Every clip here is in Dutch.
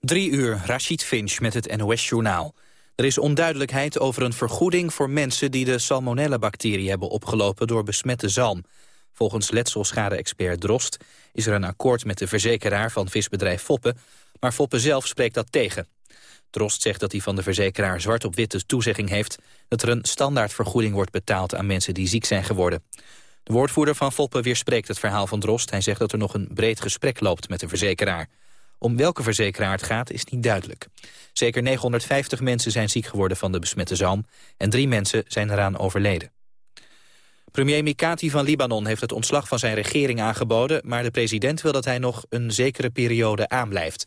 Drie uur, Rashid Finch met het NOS-journaal. Er is onduidelijkheid over een vergoeding voor mensen die de salmonella-bacterie hebben opgelopen door besmette zalm. Volgens letselschade-expert Drost is er een akkoord met de verzekeraar van visbedrijf Foppen, maar Foppen zelf spreekt dat tegen. Drost zegt dat hij van de verzekeraar zwart op witte toezegging heeft dat er een standaardvergoeding wordt betaald aan mensen die ziek zijn geworden. De woordvoerder van Foppen weerspreekt het verhaal van Drost. Hij zegt dat er nog een breed gesprek loopt met de verzekeraar. Om welke verzekeraar het gaat is niet duidelijk. Zeker 950 mensen zijn ziek geworden van de besmette zalm... en drie mensen zijn eraan overleden. Premier Mikati van Libanon heeft het ontslag van zijn regering aangeboden... maar de president wil dat hij nog een zekere periode aanblijft.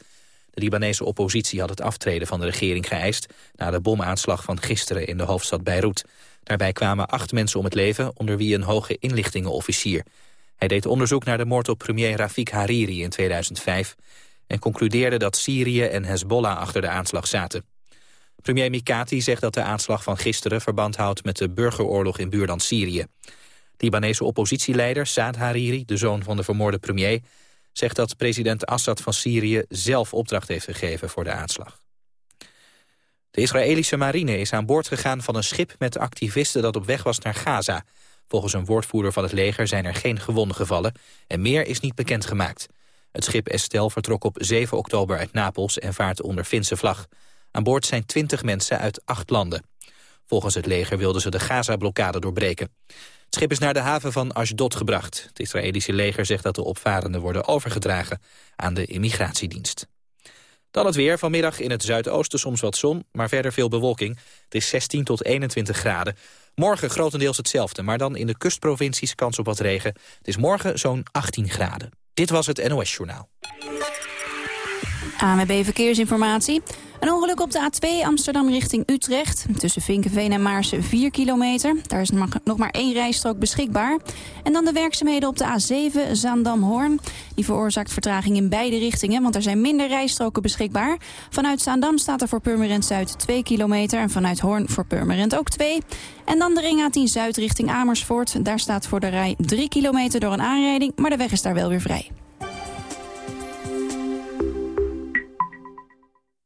De Libanese oppositie had het aftreden van de regering geëist... na de bomaanslag van gisteren in de hoofdstad Beirut. Daarbij kwamen acht mensen om het leven, onder wie een hoge inlichtingenofficier. Hij deed onderzoek naar de moord op premier Rafik Hariri in 2005 en concludeerde dat Syrië en Hezbollah achter de aanslag zaten. Premier Mikati zegt dat de aanslag van gisteren verband houdt met de burgeroorlog in buurland Syrië. Libanese oppositieleider Saad Hariri, de zoon van de vermoorde premier, zegt dat president Assad van Syrië zelf opdracht heeft gegeven voor de aanslag. De Israëlische marine is aan boord gegaan van een schip met activisten dat op weg was naar Gaza. Volgens een woordvoerder van het leger zijn er geen gewonden gevallen en meer is niet bekendgemaakt. Het schip Estel vertrok op 7 oktober uit Napels en vaart onder Finse vlag. Aan boord zijn 20 mensen uit acht landen. Volgens het leger wilden ze de Gaza-blokkade doorbreken. Het schip is naar de haven van Ashdod gebracht. Het Israëlische leger zegt dat de opvarenden worden overgedragen aan de immigratiedienst. Dan het weer. Vanmiddag in het zuidoosten soms wat zon, maar verder veel bewolking. Het is 16 tot 21 graden. Morgen grotendeels hetzelfde, maar dan in de kustprovincies kans op wat regen. Het is morgen zo'n 18 graden. Dit was het NOS Journaal. ANWB Verkeersinformatie. Een ongeluk op de A2 Amsterdam richting Utrecht. Tussen Vinkenveen en Maarsen 4 kilometer. Daar is nog maar één rijstrook beschikbaar. En dan de werkzaamheden op de A7 Zaandam-Hoorn. Die veroorzaakt vertraging in beide richtingen, want er zijn minder rijstroken beschikbaar. Vanuit Zaandam staat er voor Purmerend Zuid 2 kilometer... en vanuit Hoorn voor Purmerend ook 2. En dan de ring A10 Zuid richting Amersfoort. Daar staat voor de rij 3 kilometer door een aanrijding, maar de weg is daar wel weer vrij.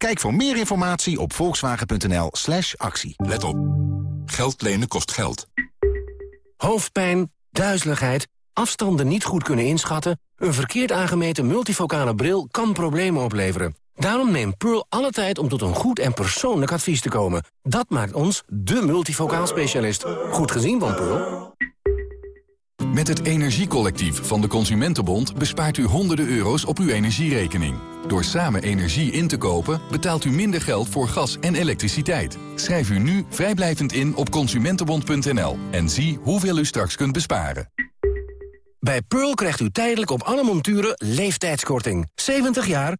Kijk voor meer informatie op volkswagen.nl slash actie. Let op. Geld lenen kost geld. Hoofdpijn, duizeligheid, afstanden niet goed kunnen inschatten... een verkeerd aangemeten multifocale bril kan problemen opleveren. Daarom neemt Pearl alle tijd om tot een goed en persoonlijk advies te komen. Dat maakt ons de multifocaal specialist. Goed gezien van Pearl. Met het Energiecollectief van de Consumentenbond bespaart u honderden euro's op uw energierekening. Door samen energie in te kopen betaalt u minder geld voor gas en elektriciteit. Schrijf u nu vrijblijvend in op consumentenbond.nl en zie hoeveel u straks kunt besparen. Bij Pearl krijgt u tijdelijk op alle monturen leeftijdskorting. 70 jaar,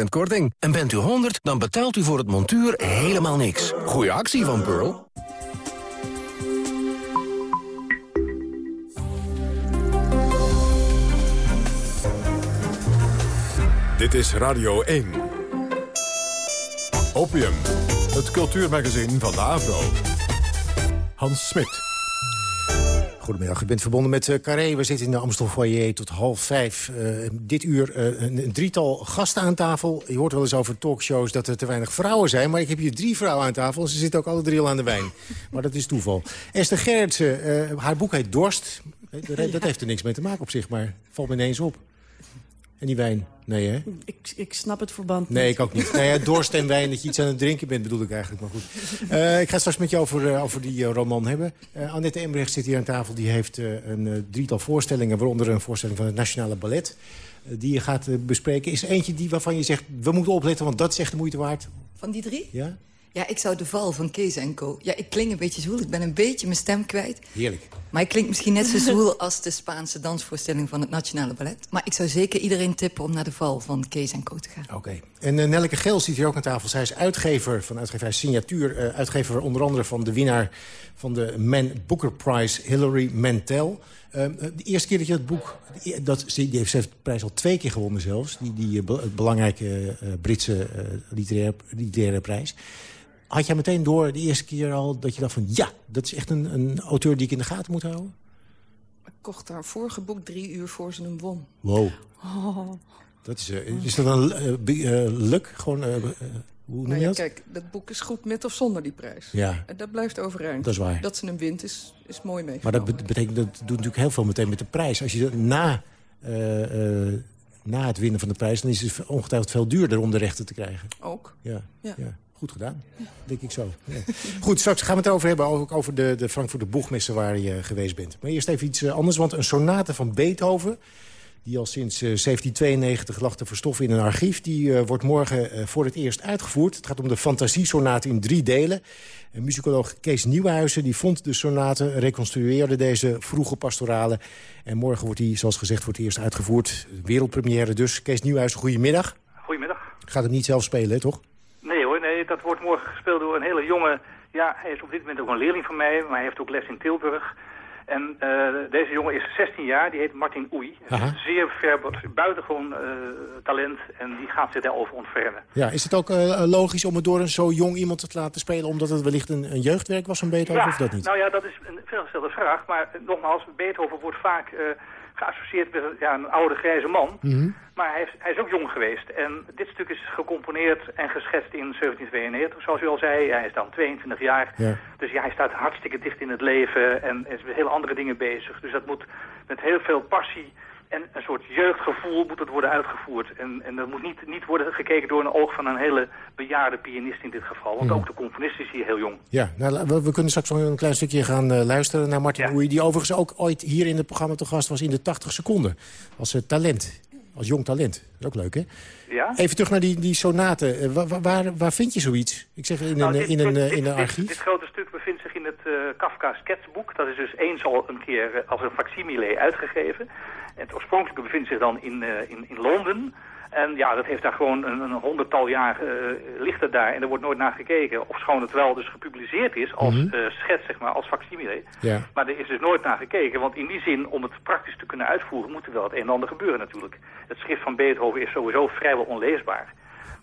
70% korting. En bent u 100, dan betaalt u voor het montuur helemaal niks. Goeie actie van Pearl. Dit is Radio 1. Opium, het cultuurmagazin van de Avro. Hans Smit. Goedemiddag, u bent verbonden met uh, Carré. We zitten in de Amstel Foyer tot half vijf. Uh, dit uur uh, een, een, drietal gasten aan tafel. Je hoort wel eens over talkshows dat er te weinig vrouwen zijn. Maar ik heb hier drie vrouwen aan tafel. Ze zitten ook alle drie al aan de wijn. maar dat is toeval. Esther Gerritsen, haar boek heet Dorst. Dat heeft er niks mee te maken op zich, maar valt me ineens op. En die wijn? Nee, hè? Ik, ik snap het verband Nee, ik ook niet. Nee, ja, dorst en wijn, dat je iets aan het drinken bent, bedoel ik eigenlijk. Maar goed. Uh, ik ga straks met je over, uh, over die uh, roman hebben. Annette Embrecht zit hier aan tafel. Die heeft een drietal voorstellingen, waaronder een voorstelling van het Nationale Ballet. die je gaat bespreken. Is eentje die, waarvan je zegt, we moeten opletten, want dat is echt de moeite waard? Van die drie? Ja. Ja, ik zou de val van Kees en Co. Ja, ik klink een beetje zwoel. Ik ben een beetje mijn stem kwijt. Heerlijk. Maar ik klink misschien net zo zwoel als de Spaanse dansvoorstelling van het Nationale Ballet. Maar ik zou zeker iedereen tippen om naar de val van Kees en Co te gaan. Oké. En uh, Nelleke Geel zit hier ook aan tafel. Zij is uitgever van uitgeverij Signatuur. Uh, uitgever onder andere van de winnaar van de Man Booker Prize, Hilary Mantel. Uh, de eerste keer dat je het boek... Dat, die heeft, ze heeft de prijs al twee keer gewonnen zelfs. Die, die belangrijke Britse literaire, literaire prijs. Had jij meteen door de eerste keer al dat je dacht van... ja, dat is echt een, een auteur die ik in de gaten moet houden? Ik kocht haar vorige boek drie uur voor ze hem won. Wow. Oh. Dat is, uh, is dat een uh, luk? Gewoon, uh, hoe noem nou je dat? Kijk, dat boek is goed met of zonder die prijs. Ja. En dat blijft overeind. Dat is waar. Dat ze hem wint is, is mooi mee. Maar dat betekent, dat doet natuurlijk heel veel meteen met de prijs. Als je na, na het winnen van de prijs... dan is het ongetwijfeld veel duurder om de rechten te krijgen. Ook. Ja. ja. ja. Goed gedaan, denk ik zo. Ja. Goed, straks gaan we het over hebben, ook over de, de Frankfurter Boegmessen waar je geweest bent. Maar eerst even iets anders, want een sonate van Beethoven... die al sinds 1792 lag te verstoffen in een archief... die uh, wordt morgen uh, voor het eerst uitgevoerd. Het gaat om de Fantasiesonate in drie delen. En muzikoloog Kees Nieuwenhuizen die vond de sonate... reconstrueerde deze vroege pastorale. En morgen wordt die, zoals gezegd, voor het eerst uitgevoerd. Wereldpremière dus. Kees Nieuwenhuizen, goedemiddag. Goedemiddag. Gaat het niet zelf spelen, hè, toch? Dat wordt morgen gespeeld door een hele jonge... Ja, hij is op dit moment ook een leerling van mij, maar hij heeft ook les in Tilburg. En uh, deze jongen is 16 jaar, die heet Martin Oei. Zeer ver, buitengewoon uh, talent en die gaat zich daarover ontfermen. Ja, is het ook uh, logisch om het door een zo jong iemand te laten spelen... omdat het wellicht een, een jeugdwerk was van Beethoven ja, of dat niet? Nou ja, dat is een veelgestelde vraag. Maar nogmaals, Beethoven wordt vaak geassocieerd met ja, een oude grijze man. Mm -hmm. Maar hij is, hij is ook jong geweest. En dit stuk is gecomponeerd en geschetst in 1792, zoals u al zei. Hij is dan 22 jaar. Ja. Dus ja, hij staat hartstikke dicht in het leven en is met hele andere dingen bezig. Dus dat moet met heel veel passie en een soort jeugdgevoel moet het worden uitgevoerd. En, en dat moet niet, niet worden gekeken door een oog van een hele bejaarde pianist in dit geval. Want Mhm. ook de componist is hier heel jong. Ja, nou, we, we kunnen straks nog een klein stukje gaan uh, luisteren naar Martin Ja. Oei... die overigens ook ooit hier in het programma te gast was in de 80 seconden. Als uh, talent, als jong talent. Dat is ook leuk, hè? Ja? Even terug naar die, die sonaten. Uh, waar, waar, waar vind je zoiets? Ik zeg in Nou, een, dit- in een, dit- eh, in een archief. Dit, grote stuk bevindt zich in het eh, Kafka sketchboek. Dat is dus eens al een keer eh, als een facsimile uitgegeven. Het oorspronkelijke bevindt zich dan in, eh, in, in Londen. En ja, dat heeft daar gewoon een, een honderdtal jaar eh, ligt het daar en er wordt nooit naar gekeken. Ofschoon het wel dus gepubliceerd is als eh, schets, zeg maar, als facsimile. Ja. Maar er is dus nooit naar gekeken, want in die zin, om het praktisch te kunnen uitvoeren, moet er wel het een en ander gebeuren natuurlijk. Het schrift van Beethoven is sowieso vrijwel onleesbaar.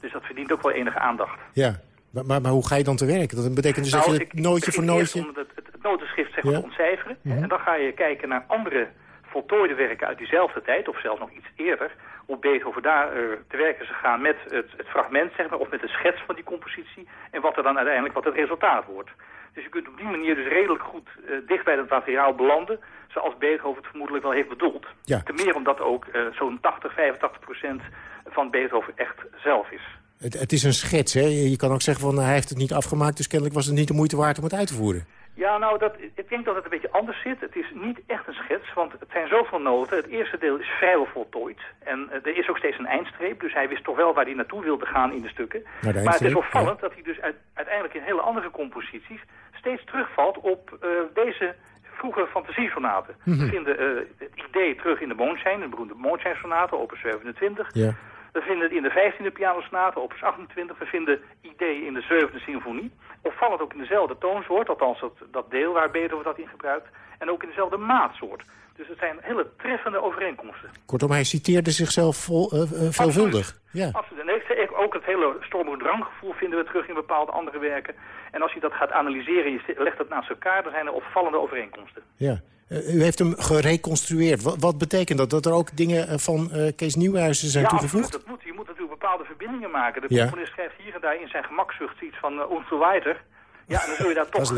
Dus dat verdient ook wel enige aandacht. Ja, maar, maar, maar hoe ga je dan te werken? Dat betekent dus Nou, dat je het nootje voor nootje... om het, het, het notenschrift zeg maar, Ja. te ontcijferen. Mhm. En dan ga je kijken naar andere voltooide werken uit diezelfde tijd, of zelfs nog iets eerder. Hoe Beethoven daar eh, te werk is gegaan met het, het fragment, zeg maar, of met de schets van die compositie. En wat er dan uiteindelijk wat het resultaat wordt. Dus je kunt op die manier dus redelijk goed eh, dicht bij het materiaal belanden, zoals Beethoven het vermoedelijk wel heeft bedoeld. Ja. Ten meer omdat ook eh, zo'n 80, 85 procent van Beethoven echt zelf is. Het, het is een schets, hè? Je kan ook zeggen van hij heeft het niet afgemaakt... dus kennelijk was het niet de moeite waard om het uit te voeren. Ja, nou, dat, ik denk dat het een beetje anders zit. Het is niet echt een schets, want het zijn zoveel noten. Het eerste deel is vrijwel voltooid. En eh, er is ook steeds een eindstreep, dus hij wist toch wel waar hij naartoe wilde gaan in de stukken. De maar het is opvallend dat hij dus uit- uiteindelijk in hele andere composities steeds terugvalt op eh, deze vroege fantasiesonaten. Mhm. We vinden eh, het idee terug in de Mondschein, de beroemde Mondscheinsonate, opus 27. Ja. We vinden het in de 15e pianosonate, opus 28. We vinden ideeën in de 7e symfonie. Opvallend ook in dezelfde toonsoort, althans dat, dat deel waar Beethoven dat in gebruikt. En ook in dezelfde maatsoort. Dus het zijn hele treffende overeenkomsten. Kortom, hij citeerde zichzelf vol, eh, veelvuldig. Ja. Absoluut. En ook het hele storm- en dranggevoel vinden we terug in bepaalde andere werken. En als je dat gaat analyseren, je legt het naast elkaar, dan zijn er opvallende overeenkomsten. ja. Eh, u heeft hem gereconstrueerd. Wat, wat betekent dat? Dat er ook dingen eh, van eh, Kees Nieuwenhuizen zijn ja, toegevoegd? Dat moet. Je moet natuurlijk bepaalde verbindingen maken. De Ja. componist schrijft hier en daar in zijn gemakzucht iets van uh, weiter. Ja, en dan zul je daar toch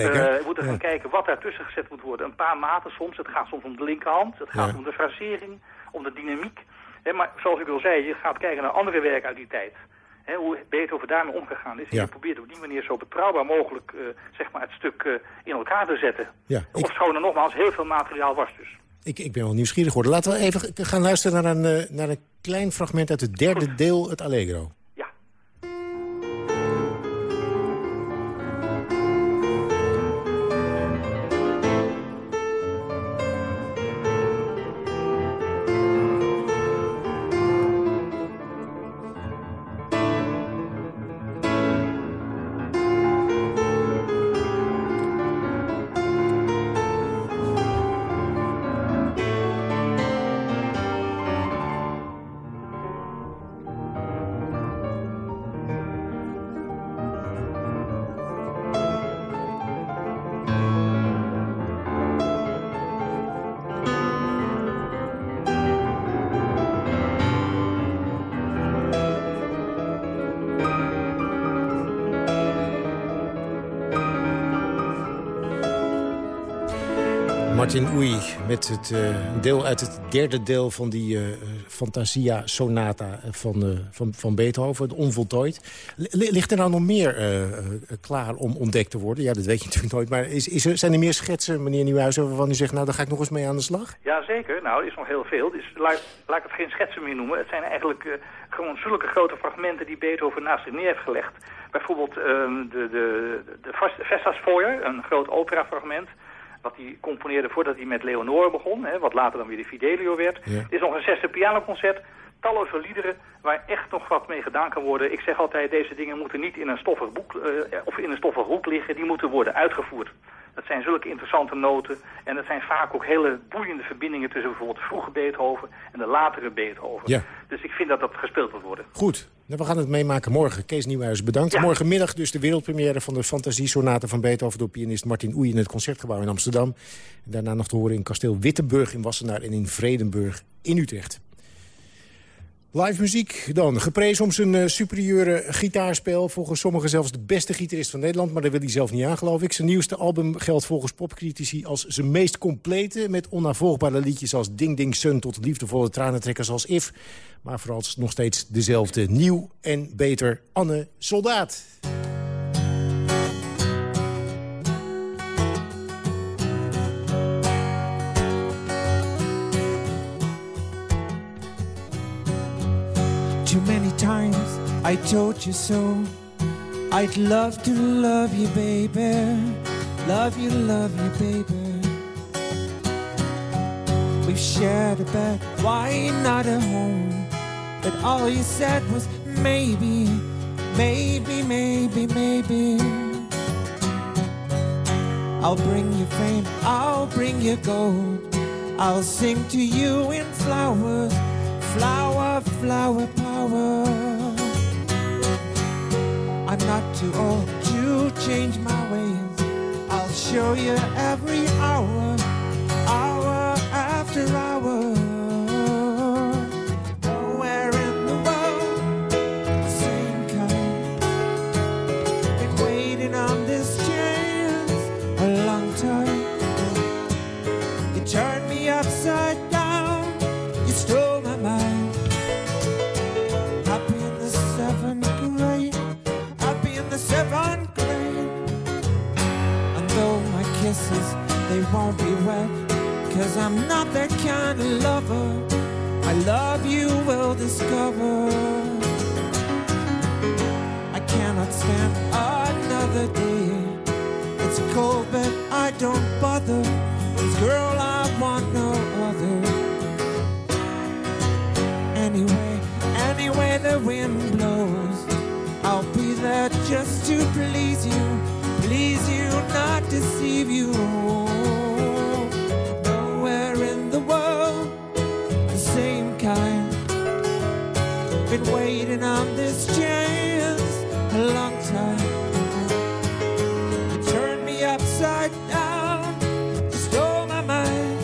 moeten Ja. gaan kijken wat daartussen gezet moet worden. Een paar maten soms. Het gaat soms om de linkerhand. Het gaat om de frasering, om de dynamiek. Maar zoals ik al zei, je gaat kijken naar andere werken uit die tijd. Hè, hoe Beethoven daarmee omgegaan is. En Ja. je probeert op die manier zo betrouwbaar mogelijk eh, zeg maar het stuk eh, in elkaar te zetten. Ja, ik, Ofschoon er nogmaals heel veel materiaal was dus. ik, ik ben wel nieuwsgierig geworden. Laten we even gaan luisteren naar een, eh, naar een klein fragment uit het derde deel, het Allegro. Martin Oei met het uh, deel uit het derde deel van die uh, Fantasia Sonata van, uh, van, van Beethoven, onvoltooid. L ligt er nou nog meer klaar om ontdekt te worden? Ja, dat weet je natuurlijk nooit. Maar is, is er, zijn er meer schetsen, meneer Nieuwhuizen, waarvan u zegt... nou, daar ga ik nog eens mee aan de slag? Ja, zeker. Nou, er is nog heel veel. Dus laat, laat ik het geen schetsen meer noemen. Het zijn eigenlijk gewoon zulke grote fragmenten die Beethoven naast zich neer heeft gelegd. Bijvoorbeeld ehm, de, de, de Vestasfoyer, een groot operafragment wat hij componeerde voordat hij met Leonore begon, hè, wat later dan weer de Fidelio werd. Het is nog een zesde pianoconcert, talloze liederen waar echt nog wat mee gedaan kan worden. Ik zeg altijd, deze dingen moeten niet in een stoffig boek uh, of in een stoffig hoek liggen, die moeten worden uitgevoerd. Dat zijn zulke interessante noten. En dat zijn vaak ook hele boeiende verbindingen tussen bijvoorbeeld de vroege Beethoven en de latere Beethoven. Ja. Dus ik vind dat dat gespeeld moet worden. Goed. Nou, we gaan het meemaken morgen. Kees Nieuwhuis, bedankt. Morgenmiddag dus de wereldpremière van de Fantasie-sonate van Beethoven... door pianist Martin Oei in het Concertgebouw in Amsterdam. Daarna nog te horen in kasteel Wittenburg in Wassenaar... en in Vredenburg in Utrecht. Live muziek dan. Geprezen om zijn uh, superieure gitaarspel. Volgens sommigen zelfs de beste gitarist van Nederland. Maar daar wil hij zelf niet aan, geloof ik. Zijn nieuwste album geldt volgens popcritici als zijn meest complete... met onnavolgbare liedjes als Ding Ding Sun... tot liefdevolle tranentrekkers als If. Maar vooral nog steeds dezelfde nieuw en beter Anne Soldaat. I told you so. I'd love to love you, baby. Love you, love you, baby. We've shared a bed, why not a home? But all you said was maybe, maybe, maybe, maybe. I'll bring you fame, I'll bring you gold. I'll sing to you in flowers, flower, flower, power. I'm not too old to change my ways. I'll show you every hour, hour after hour. Kisses, they won't be wet. Cause I'm not that kind of lover. I love you will discover. I cannot stand another day. It's cold, but I don't bother. 'Cause girl, I want no other. Anyway, anyway the wind blows, I'll be there just to please you, deceive you. Nowhere in the world, the same kind. Been waiting on this chance a long time. You turned me upside down, you stole my mind.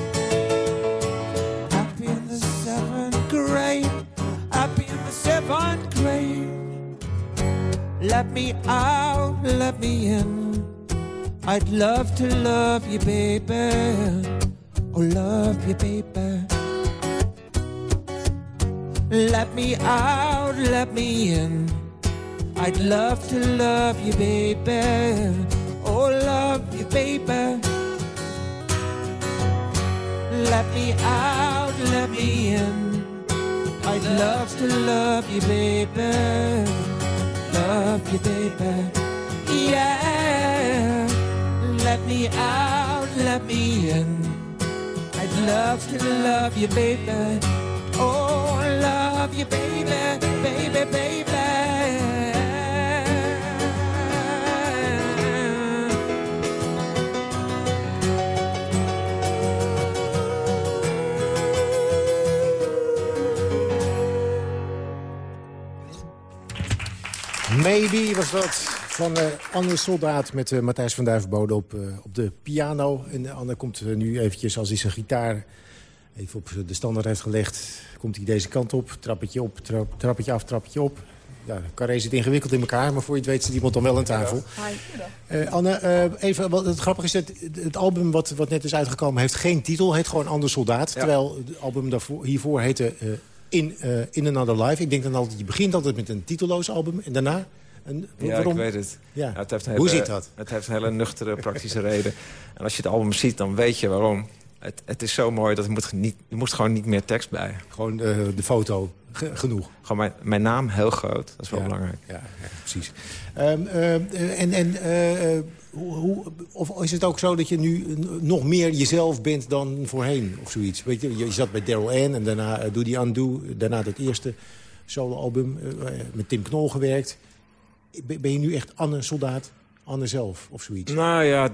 Happy in the seventh grade, happy in the seventh grade. Let me out, let me in. I'd love to love you, baby. Oh, love you, baby. Let me out, let me in. I'd love to love you, baby. Oh, love you, baby. Let me out, let me in. I'd love to love you, baby. Love you, baby. Yeah. Let me out, let me in. I'd love to love you, baby. Oh, love you, baby, baby, baby. Maybe was dat van uh, Anne Soldaat met uh, Matthijs van Duivenbode op, uh, op de piano. En Anne komt nu eventjes, als hij zijn gitaar even op de standaard heeft gelegd... komt hij deze kant op, trappetje op, trap, trappetje af, trappetje op. Ja, Carré zit ingewikkeld in elkaar, maar voor je het weet zit iemand dan wel aan tafel. Eh, Anne, eh, even, wat het grappige is dat het album wat, wat net is uitgekomen... heeft geen titel, heet gewoon Ander Soldaat. Terwijl het album daarvoor, hiervoor heette eh, In, eh, In Another Life. Ik denk dan altijd, je begint altijd met een titelloos album en daarna... Ja, waarom? ik weet het. Ja. het heeft een Hoe hele- zit dat? Het heeft een hele nuchtere, praktische reden. En als je het album ziet, dan weet je waarom. Het, het is zo mooi dat er moet, niet, er moest gewoon niet meer tekst bij. Gewoon eh, de foto, ge- genoeg. Gewoon mijn, mijn naam heel groot, dat is wel Ja. belangrijk. Ja, ja precies. Ehm, eh, en en eh, hoe, of is het ook zo dat je nu nog meer jezelf bent dan voorheen? Of zoiets? Weet je, je zat bij Daryl Ann en daarna Doe Die Undo. Daarna dat eerste soloalbum met Tim Knol gewerkt. Ben je nu echt Anne Soldaat, Anne zelf of zoiets? Nou ja,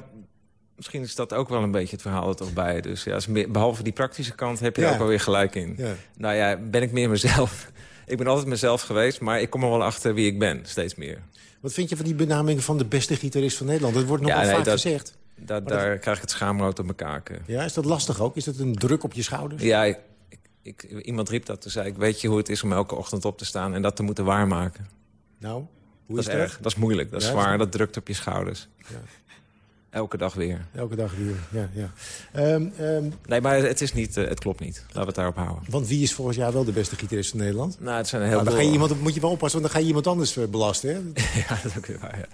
misschien is dat ook wel een beetje het verhaal er toch bij. Dus ja, behalve die praktische kant heb je Ja. er ook wel weer gelijk in. Ja. Nou ja, ben ik meer mezelf. ik ben altijd mezelf geweest, maar ik kom er wel achter wie ik ben, steeds meer. Wat vind je van die benaming van de beste gitarist van Nederland? Dat wordt nog Ja, wel nee, vaak dat- gezegd. Dat- daar krijg ik het schaamrood op mijn kaken. Ja, is dat lastig ook? Is dat een druk op je schouders? Ja, ik, ik- iemand riep dat, toen zei ik... weet je hoe het is om elke ochtend op te staan en dat te moeten waarmaken? Nou, hoe dat is is dat? erg, dat is moeilijk, dat is Ja, zwaar, is- dat drukt op je schouders. Ja. Elke dag weer. Elke dag weer, ja. ja. Ehm, ehm, Nee, maar het, is niet, eh, het klopt niet. Laten we het daarop houden. Want wie is volgens jou wel de beste gitarist van Nederland? Nou, het zijn een heel Nou, dan ga je veel- iemand, moet je wel oppassen, want dan ga je iemand anders eh, belasten. Hè? Ja, dat is ook weer waar, ja.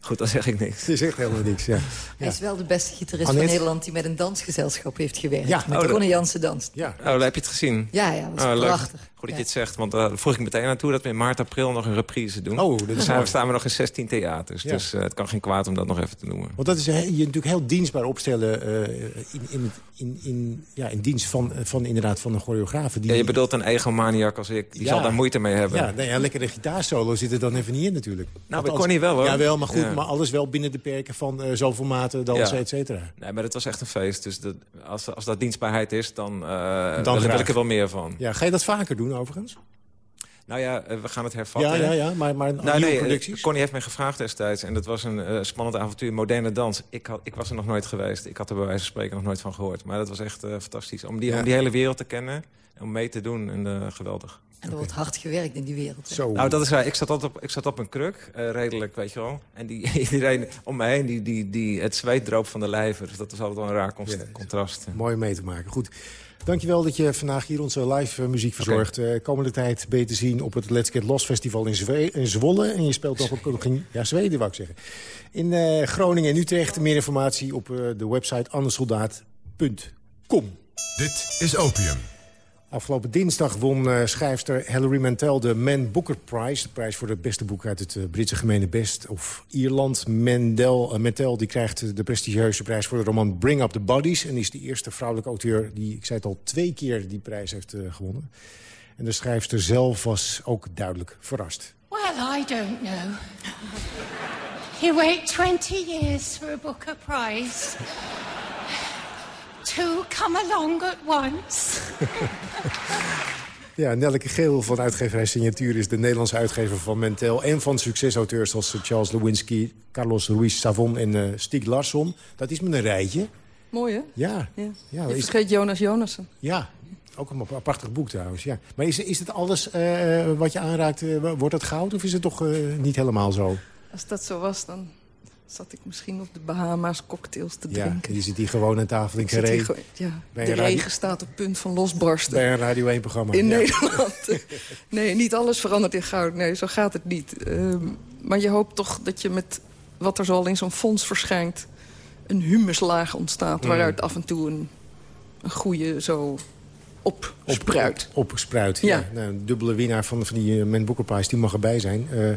Goed, dan zeg ik niks. Is echt helemaal niks, ja. Hij is wel de beste gitarist Annette? van Nederland... die met een dansgezelschap heeft gewerkt. Ja. met Oh, Jansen danst. Ja. Oh, heb je het gezien? Ja, ja, dat is Oh, leuk. prachtig. Goed dat Ja. je het zegt, want daar vroeg ik meteen naartoe... dat we in maart, april nog een reprise doen. Oh, dat is zijn, staan we nog in 16 theaters. Ja. Dus eh, het kan geen kwaad om dat nog even te noemen. Want dat is eh, je natuurlijk heel dienstbaar opstellen eh, in, in, in, in, ja, in dienst van, van, inderdaad, van een choreograaf. Die, Ja, je bedoelt een egomaniac als ik. Die Ja. zal daar moeite mee hebben. Ja, nee, ja, lekkere gitaarsolo zit er dan even niet in natuurlijk. Nou, bij Althans- Connie wel, hoor. Ja, wel, maar goed, Ja. maar alles wel binnen de perken van eh, zoveel maten, dansen, Ja. et cetera. Nee, maar het was echt een feest. Dus dat, als, als dat dienstbaarheid is, dan, eh, Dan wil, ik er wel meer van. Ja, ga je dat vaker doen overigens? Nou ja, eh, we gaan het hervatten. Ja, ja, ja, maar, maar Nou, nieuwe nee, eh, producties? Connie heeft mij gevraagd destijds. En dat was een eh, spannend avontuur, moderne dans. Ik, had, ik was er nog nooit geweest. Ik had er bij wijze van spreken nog nooit van gehoord. Maar dat was echt eh, fantastisch. Om die, Ja. om die hele wereld te kennen. En om mee te doen. En geweldig. En er wordt hard gewerkt in die wereld. Zo. Nou, dat is waar. Ik zat, altijd op, ik zat op een kruk, eh, redelijk, weet je wel. En die, iedereen om me heen, die, die, die, het zweet droop van de lijven. Dus dat was altijd wel een raar const- Ja. contrast. Mooi om mee te maken. Goed. Dankjewel dat je vandaag hier onze live eh, muziek verzorgt. Eh, komende tijd ben je te zien op het Let's Get Lost Festival in, Zwe in Zwolle. En je speelt nog ook in ja, Zweden, wou ik zeggen. In eh, Groningen en Utrecht. Meer informatie op eh, de website andersoldaat.com. Dit is Opium. Afgelopen dinsdag won eh, schrijfster Hilary Mantel de Man Booker Prize. De prijs voor het beste boek uit het eh, Britse gemene best of Ierland. Eh, Mantel die krijgt de prestigieuze prijs voor de roman Bring Up the Bodies. En is de eerste vrouwelijke auteur die, ik zei het al, twee keer die prijs heeft gewonnen. En de schrijfster zelf was ook duidelijk verrast. Well, I don't know. You wait 20 years for a Booker Prize. Two come along at once. Ja, Nelleke Geel van uitgeverij Signatuur is de Nederlandse uitgever van Mentel... en van succesauteurs zoals Charles Lewinsky, Carlos Ruiz Savon en eh Stieg Larsson. Dat is met een rijtje. Mooi, hè? Ja, Ja. ja, Je is, vergeet Jonas Jonassen. ja ook een prachtig boek trouwens. Ja. Maar is, is het alles eh, wat je aanraakt, eh, wordt dat goud of is het toch eh, niet helemaal zo? Als dat zo was, dan zat ik misschien op de Bahama's cocktails te Ja, drinken. je zit hier gewoon aan tafel in Carré ja, de radio- regen staat op punt van losbarsten. bij een Radio 1-programma. in ja. Nederland. nee, niet alles verandert in goud. Nee, zo gaat het niet. Ehm, maar je hoopt toch dat je met wat er zoal in zo'n fonds verschijnt... een humuslaag ontstaat... Mm. waaruit af en toe een, een goede zo opspruit. Op, opspruit, ja. Ja. Nou, een dubbele winnaar van, van die uh, Man Booker Prize, die mag erbij zijn. Eh,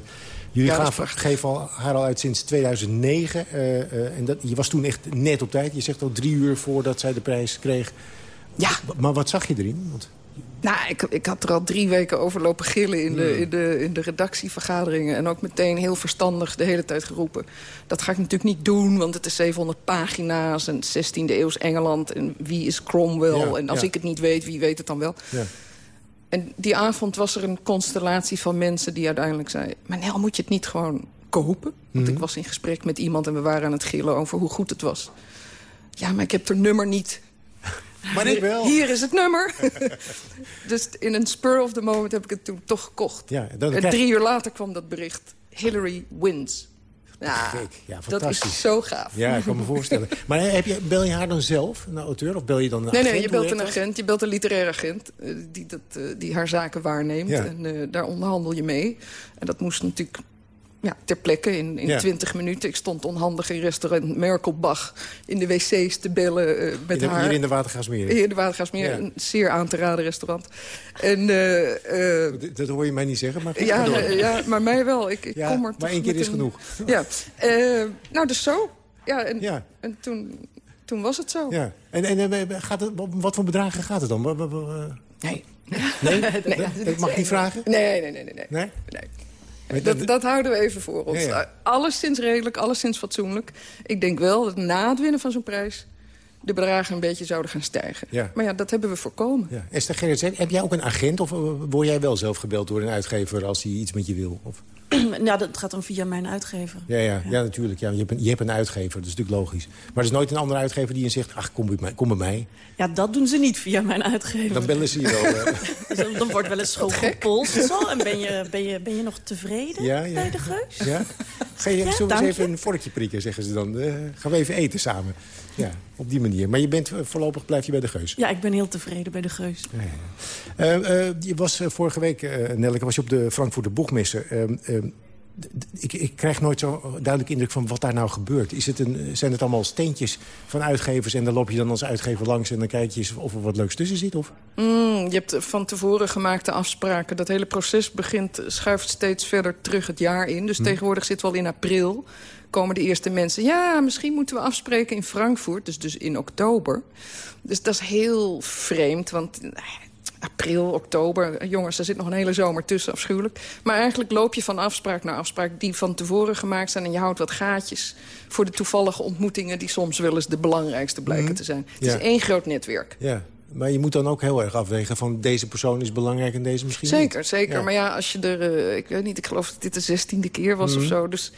jullie Ja, gaven, geven al, haar al uit sinds 2009. eh, eh, en dat, je was toen echt net op tijd. Je zegt al drie uur voordat zij de prijs kreeg. Ja. Maar wat zag je erin? Want, Nou, ik, ik had er al drie weken over lopen gillen in de, in, de, in de redactievergaderingen. En ook meteen heel verstandig de hele tijd geroepen. Dat ga ik natuurlijk niet doen, want het is 700 pagina's... en 16e eeuws Engeland en wie is Cromwell? Ja, en als ja. ik het niet weet, wie weet het dan wel? ja. En die avond was er een constellatie van mensen die uiteindelijk zeiden... maar Nel, moet je het niet gewoon kopen? Want Mhm. ik was in gesprek met iemand en we waren aan het gillen over hoe goed het was. Ja, maar ik heb er nummer niet. Maar ik wel. Hier is het nummer. dus in een spur of the moment heb ik het toen toch gekocht. Ja, en drie uur later kwam dat bericht. Hillary wins. Ja, dat is zo gaaf. Ja, ik kan me voorstellen. Maar heb je, bel je haar dan zelf, een auteur? Of bel je dan een Nee, agent? nee, je belt een agent, je belt een literair agent... eh, die, dat, eh, die haar zaken waarneemt. Ja. En eh, daar onderhandel je mee. En dat moest natuurlijk ja, ter plekke in, in Ja. 20 minuten. Ik stond onhandig in restaurant Merkelbach... in de wc's te bellen eh, met Hier- haar. Hier in de Watergaasmeer. Hier in de Watergaasmeer, Ja. een zeer aan te raden restaurant. En, eh, eh, Dat- Dat hoor je mij niet zeggen, maar ja, ja, maar mij wel. Ik, ik Ja, kom er maar één keer is een- genoeg. Ja, eh, nou dus zo. Ja, en, Ja. en toen, toen was het zo. Ja. En, en gaat het, wat voor bedragen gaat het dan? Nee. Nee? Nee, Dat- Ik mag niet vragen? Nee, nee, nee, nee. nee. Dat, dat houden we even voor ons. Ja, ja. Alleszins redelijk, alleszins fatsoenlijk. Ik denk wel dat na het winnen van zo'n prijs... de bedragen een beetje zouden gaan stijgen. Ja. Maar ja, dat hebben we voorkomen. Ja. Esther Gerrits, heb heb jij ook een agent of eh, word jij wel zelf gebeld door een uitgever als hij iets met je wil? Of? ja, dat gaat dan via mijn uitgever. Ja, ja, ja. natuurlijk. Ja. Je, hebt een, je hebt een uitgever, dat is natuurlijk logisch. Maar er is nooit een andere uitgever die je zegt... ach, kom bij mij. Kom bij mij. Ja, dat doen ze niet via mijn uitgever. Dan bellen ze je wel. Dus dan- dan wordt wel eens schoon gepolst. Zo, en ben je, ben, je, ben je nog tevreden Ja, ja. bij de geus? Ja? Ga je, Ja, zullen we dank eens even een vorkje prikken, zeggen ze dan. Eh, gaan we even eten samen. Ja, op die manier. Maar je bent eh, voorlopig blijf je bij de geus. Ja, ik ben heel tevreden bij de geus. Eh, eh, je was vorige week, eh Nelleke, was je op de Frankfurter Boegmessen. Ehm, ehm, ik, ik krijg nooit zo duidelijk indruk van wat daar nou gebeurt. Is het een, zijn het allemaal steentjes van uitgevers... en dan loop je dan als uitgever langs en dan kijk je eens of er wat leuks tussen zit? Of? Mm, je hebt van tevoren gemaakte afspraken. Dat hele proces begint, schuift steeds verder terug het jaar in. Dus Hm. tegenwoordig zitten we al in april. Komen de eerste mensen. Ja, misschien moeten we afspreken in Frankfurt. Dus, dus in oktober. Dus dat is heel vreemd. Want eh, april, oktober, eh, jongens, er zit nog een hele zomer tussen, afschuwelijk. Maar eigenlijk loop je van afspraak naar afspraak die van tevoren gemaakt zijn. En je houdt wat gaatjes voor de toevallige ontmoetingen... die soms wel eens de belangrijkste blijken Mhm. te zijn. Het Ja. is één groot netwerk. Ja, maar je moet dan ook heel erg afwegen van... deze persoon is belangrijk en deze misschien Zeker, niet. zeker. Ja. Maar ja, als je er... eh, ik weet niet, ik geloof dat dit de zestiende keer was Mhm. of zo. Dus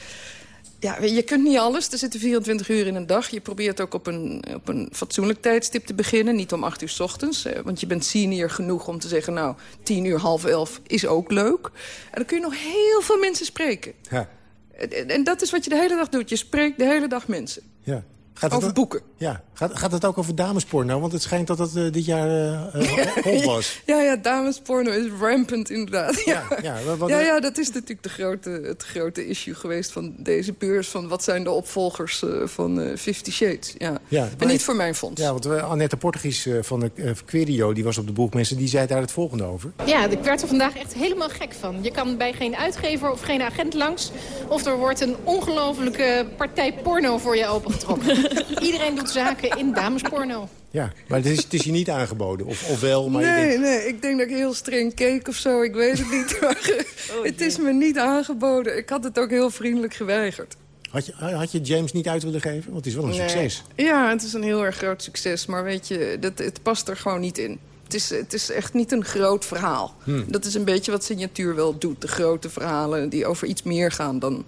ja, je kunt niet alles. Er zitten 24 uur in een dag. Je probeert ook op een, op een fatsoenlijk tijdstip te beginnen. Niet om 8 uur s ochtends. Want je bent senior genoeg om te zeggen... nou, 10 uur, half elf is ook leuk. En dan kun je nog heel veel mensen spreken. Ja, En, en- en dat is wat je de hele dag doet. Je spreekt de hele dag mensen. ja. Gaat Over boeken. Ja, gaat, gaat het ook over damesporno? Want het schijnt dat dat eh, dit jaar hot was. Ja, ja, damesporno is rampant inderdaad. Ja, ja, wat- wat- ja, ja, dat is natuurlijk de grote, het grote issue geweest van deze beurs. Van wat zijn de opvolgers eh, van eh, Fifty Shades? Ja. Ja, maar maar niet voor mijn fonds. Ja, want eh, Annette Portugis eh, van de eh, Querio, die was op de boekmessen... die zei daar het volgende over. Ja, ik werd er vandaag echt helemaal gek van. Je kan bij geen uitgever of geen agent langs... of er wordt een ongelofelijke partij porno voor je opengetrokken. Iedereen doet zaken in damesporno. Ja, maar het is, het is je niet aangeboden. Of, of wel, maar je nee, denkt... nee, ik denk dat ik heel streng keek of zo. Ik weet het niet. Maar het is me niet aangeboden. Ik had het ook heel vriendelijk geweigerd. Had je, had je James niet uit willen geven? Want het is wel een Nee. succes. Ja, het is een heel erg groot succes. Maar weet je, dat, het past er gewoon niet in. Het is, het is echt niet een groot verhaal. Hmm. Dat is een beetje wat signatuur wel doet. De grote verhalen die over iets meer gaan dan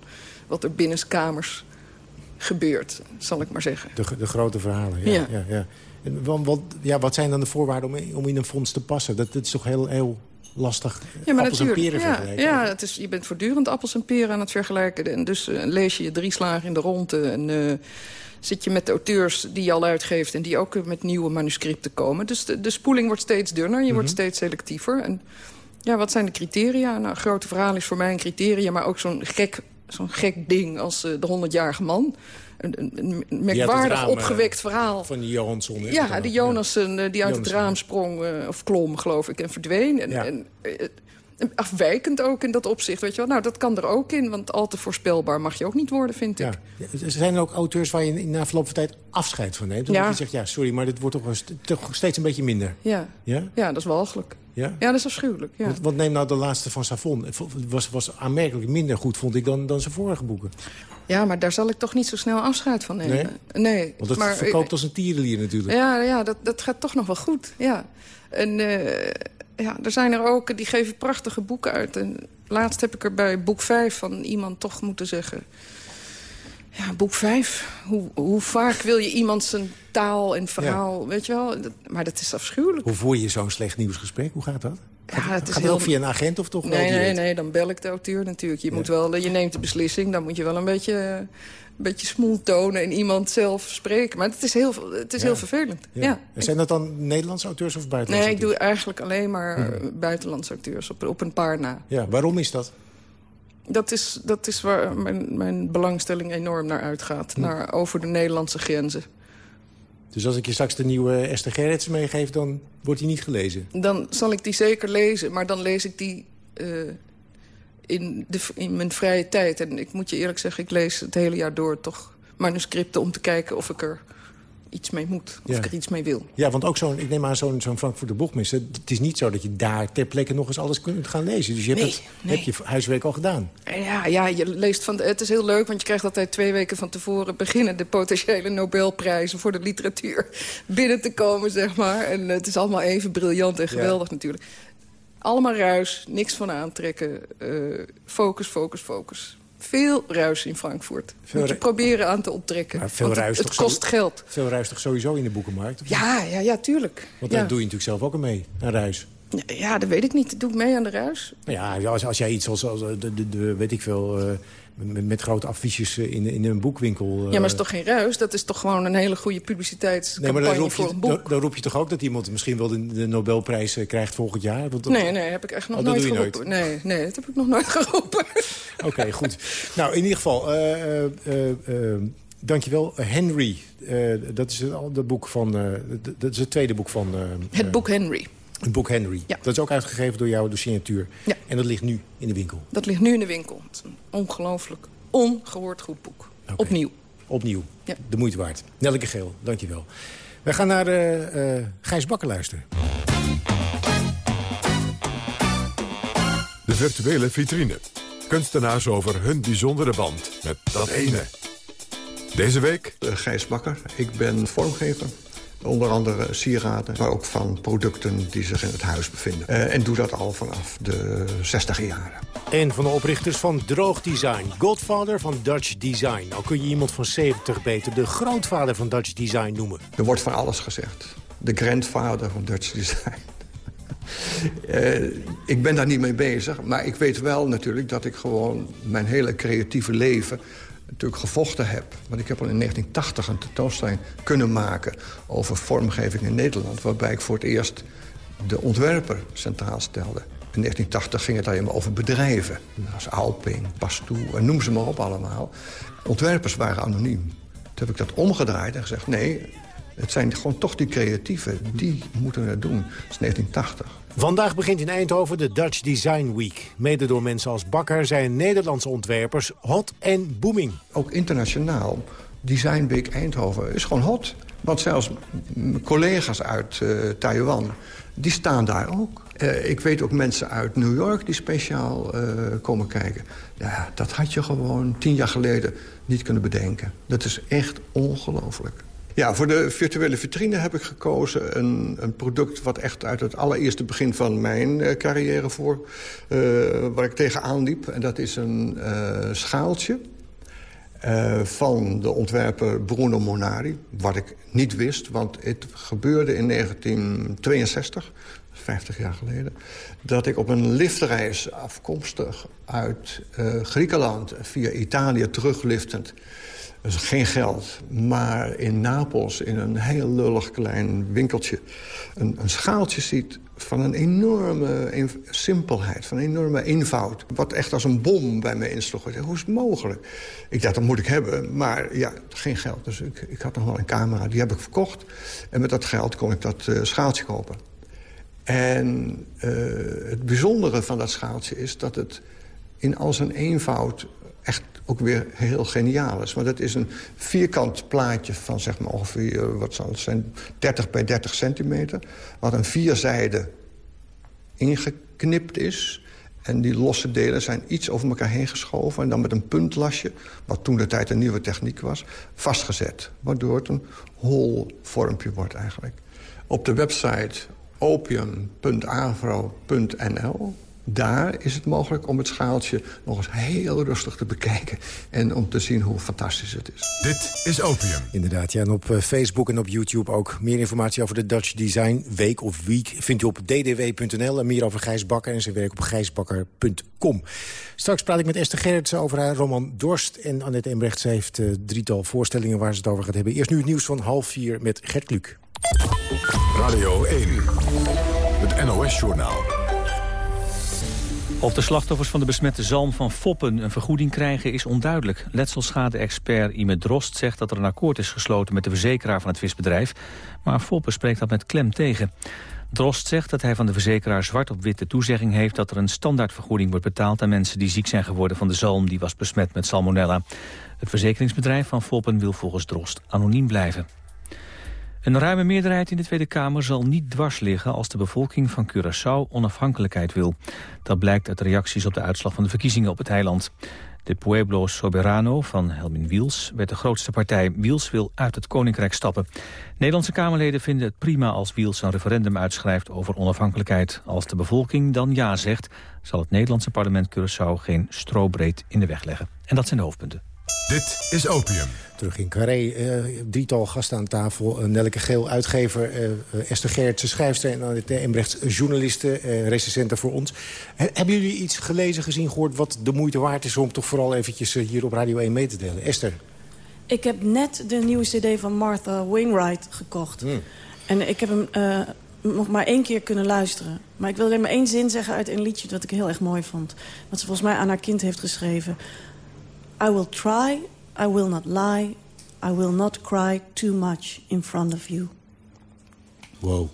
wat er binnenskamers gebeurt, zal ik maar zeggen. De, de grote verhalen, ja. Ja. ja. ja, En wat, wat, ja, wat zijn dan de voorwaarden om, om in een fonds te passen? Dat, dat is toch heel, heel lastig Ja, maar appels en natuurlijk. peren Ja, vergelijken? ja het is, je bent voortdurend appels en peren aan het vergelijken. En dus eh, lees je je drie slagen in de ronde. En eh, zit je met de auteurs die je al uitgeeft... en die ook met nieuwe manuscripten komen. Dus de, de spoeling wordt steeds dunner. Je wordt Mhm. steeds selectiever. En ja, wat zijn de criteria? Nou, grote verhaal is voor mij een criteria... maar ook zo'n gek, zo'n gek ding als eh, de 100-jarige man... Een, een, merkwaardig raam, eh, opgewekt verhaal. Van die Johansson. Ja, die Jonassen eh, die uit het raam sprong, of klom, geloof ik, en verdween. En, Ja. en afwijkend ook in dat opzicht, weet je wel. Nou, dat kan er ook in, want al te voorspelbaar mag je ook niet worden, vind ik. Ja. Er zijn er ook auteurs waar je na verloop van tijd afscheid van neemt. Omdat Ja. je zegt, ja, sorry, maar dit wordt toch, steeds een beetje minder. Ja. Ja? ja, dat is walgelijk. Ja? Ja, dat is afschuwelijk, ja. Want, want neem nou de laatste van Savon. Het was, was aanmerkelijk minder goed, vond ik, dan, dan zijn vorige boeken. Ja, maar daar zal ik toch niet zo snel afscheid van nemen. Nee, Want het maar, verkoopt als een tierenlier natuurlijk. Ja, ja dat, dat gaat toch nog wel goed. Ja. En eh, ja, er zijn er ook, die geven prachtige boeken uit. En laatst heb ik er bij boek 5 van iemand toch moeten zeggen... Ja, boek vijf. Hoe, hoe vaak wil je iemand zijn taal en verhaal, weet je wel? Dat- maar dat is afschuwelijk. Hoe voer je zo'n slecht nieuwsgesprek? Hoe gaat dat? Ja, het is gaat heel- via een agent of toch wel Nee, nee, nee, dan bel ik de auteur natuurlijk. Je, moet wel, je neemt de beslissing, dan moet je wel een beetje, beetje smoel tonen... en iemand zelf spreken. Maar het is heel, het is Ja. heel vervelend. Ja. Ja. En Zijn dat dan Nederlandse auteurs of buitenlandse Nee, ik doe eigenlijk alleen maar Mhm. eh, buitenlandse acteurs, op, op een paar na. Ja, waarom is dat? Dat is, dat is waar mijn, mijn belangstelling enorm naar uitgaat. Naar over de Nederlandse grenzen. Dus als ik je straks de nieuwe Esther Gerrits meegeef... dan wordt die niet gelezen? Dan zal ik die zeker lezen, maar dan lees ik die eh, in, de, in mijn vrije tijd. En ik moet je eerlijk zeggen, ik lees het hele jaar door toch manuscripten... om te kijken of ik er iets mee moet, of Ja. ik er iets mee wil. Ja, want ook zo'n, ik neem aan zo'n zo'n Frankfurter Boekmisser... het is niet zo dat je daar ter plekke nog eens alles kunt gaan lezen. Dus je hebt, Nee, het, nee. heb je huiswerk al gedaan. Ja, ja, je leest van. Het is heel leuk, want je krijgt altijd twee weken van tevoren beginnen de potentiële Nobelprijzen voor de literatuur binnen te komen, zeg maar. En het is allemaal even briljant en geweldig natuurlijk. Allemaal ruis, niks van aantrekken. eh, focus, focus, focus. Veel ruis in Frankfurt. Veel Moet je proberen aan te onttrekken. Maar veel Want ruis het, het kost geld. Veel ruis toch sowieso in de boekenmarkt? Ja, ja, ja, tuurlijk. Want ja. daar doe je natuurlijk zelf ook aan mee, aan ruis. ja, dat weet ik niet. Doe ik mee aan de ruis? Nou ja, als, als jij iets als, als de, de, de- weet ik veel... eh, met, met grote affiches eh, in, in een boekwinkel... eh, Ja, maar het is toch geen ruis? Dat is toch gewoon een hele goede Nee, publiciteitscampagne maar voor een boek? dan, dan roep je toch ook dat iemand misschien wel de, de Nobelprijs eh, krijgt volgend jaar? Want dat- Nee, nee, heb ik echt nog Oh, nooit geroepen. Nee, nee, dat heb ik nog nooit geroepen. Oké, goed. Nou, in ieder geval, eh, eh, eh, eh, dankjewel. Eh, Henry, eh, dat is het, boek van, eh, dat is het tweede boek van... eh, Het eh, boek Henry. Het boek Henry. Ja. Dat is ook uitgegeven door jou, de signatuur. Ja. En dat ligt nu in de winkel. Dat ligt nu in de winkel. Ongelooflijk, ongehoord goed boek. Opnieuw. Opnieuw. Ja. De moeite waard. Nelleke Geel, dankjewel. We gaan naar eh, eh, Gijs Bakker luisteren. De virtuele vitrine. Kunstenaars over hun bijzondere band met dat ene. Deze week... Eh, Gijs Bakker. Ik ben vormgever. Onder andere sieraden, maar ook van producten die zich in het huis bevinden. Eh, en doe dat al vanaf de 60 jaren. Een van de oprichters van Droog Design. Godfather van Dutch Design. Nou kun je iemand van 70 beter de grootvader van Dutch Design noemen. Er wordt van alles gezegd. De grandfather van Dutch Design. Eh, ik ben daar niet mee bezig, maar ik weet wel natuurlijk... dat ik gewoon mijn hele creatieve leven natuurlijk gevochten heb. Want ik heb al in 1980 een tentoonstelling kunnen maken... over vormgeving in Nederland... waarbij ik voor het eerst de ontwerper centraal stelde. In 1980 ging het alleen maar over bedrijven. Als Alping, Pastoe, en noem ze maar op allemaal. Ontwerpers waren anoniem. Toen heb ik dat omgedraaid en gezegd... nee, het zijn gewoon toch die creatieven. Die moeten het doen. Dat is 1980. Vandaag begint in Eindhoven de Dutch Design Week. Mede door mensen als Bakker zijn Nederlandse ontwerpers hot en booming. Ook internationaal. Design Week Eindhoven is gewoon hot. Want zelfs collega's uit eh, Taiwan, die staan daar ook. Eh, ik weet ook mensen uit New York die speciaal eh, komen kijken. Ja, dat had je gewoon tien jaar geleden niet kunnen bedenken. Dat is echt ongelooflijk. Ja, voor de virtuele vitrine heb ik gekozen een, een product... wat echt uit het allereerste begin van mijn eh, carrière voor... eh, waar ik tegenaan liep. En dat is een eh, schaaltje van de ontwerper Bruno Monari. Wat ik niet wist, want het gebeurde in 1962... 50 jaar geleden, dat ik op een liftreis afkomstig uit Griekenland... via Italië terugliftend dus geen geld. Maar in Napels, in een heel lullig klein winkeltje... een, een schaaltje ziet van een enorme eenv- simpelheid, van een enorme eenvoud. Wat echt als een bom bij me insloeg. Hoe is het mogelijk? Ik dacht, dat moet ik hebben, maar ja, geen geld. Dus ik, ik had nog wel een camera, die heb ik verkocht. En met dat geld kon ik dat eh, schaaltje kopen. En eh, het bijzondere van dat schaaltje is dat het in al zijn eenvoud ook weer heel geniaal is. Want het is een vierkant plaatje van zeg maar ongeveer, eh, wat zal het zijn, 30 bij 30 centimeter. Wat een vierzijde ingeknipt is. En die losse delen zijn iets over elkaar heen geschoven... en dan met een puntlasje, wat toen de tijd een nieuwe techniek was... vastgezet, waardoor het een hol vormpje wordt eigenlijk. Op de website opium.avro.nl daar is het mogelijk om het schaaltje nog eens heel rustig te bekijken... en om te zien hoe fantastisch het is. Dit is Opium. Inderdaad, ja, en op eh, Facebook en op YouTube ook meer informatie over de Dutch Design Week of Week... vindt u op ddw.nl en meer over Gijs Bakker en zijn werk op gijsbakker.com. Straks praat ik met Esther Gerritsen over haar roman Dorst... en Annette Embrecht, ze heeft uh, drietal voorstellingen waar ze het over gaat hebben. Eerst nu het nieuws van half vier met Gert Luc. Radio 1, het NOS-journaal. Of de slachtoffers van de besmette zalm van Foppen een vergoeding krijgen is onduidelijk. Letselschade-expert Ime Drost zegt dat er een akkoord is gesloten met de verzekeraar van het visbedrijf. Maar Foppen spreekt dat met klem tegen. Drost zegt dat hij van de verzekeraar zwart op wit de toezegging heeft dat er een standaardvergoeding wordt betaald aan mensen die ziek zijn geworden van de zalm die was besmet met salmonella. Het verzekeringsbedrijf van Foppen wil volgens Drost anoniem blijven. Een ruime meerderheid in de Tweede Kamer zal niet dwars liggen als de bevolking van Curaçao onafhankelijkheid wil. Dat blijkt uit reacties op de uitslag van de verkiezingen op het eiland. De Pueblo Soberano van Helmin Wiels werd de grootste partij. Wiels wil uit het Koninkrijk stappen. Nederlandse Kamerleden vinden het prima als Wiels een referendum uitschrijft over onafhankelijkheid. Als de bevolking dan ja zegt, zal het Nederlandse parlement Curaçao geen strobreed in de weg leggen. En dat zijn de hoofdpunten. Dit is Opium. Terug in Carré, uh, drietal gasten aan tafel. Uh, Nelleke Geel, uitgever, uh, Esther Gerritsen, schrijfster... en Annette Embrechts, journaliste, uh, recensenten voor ons. hebben jullie iets gelezen, gezien, gehoord... wat de moeite waard is om toch vooral eventjes hier op Radio 1 mee te delen? Esther? Ik heb net de nieuwe cd van Martha Wainwright gekocht. Hmm. En ik heb hem nog maar één keer kunnen luisteren. Maar ik wil alleen maar één zin zeggen uit een liedje... dat ik heel erg mooi vond. Wat ze volgens mij aan haar kind heeft geschreven... I will try, I will not lie, I will not cry too much in front of you. Wow,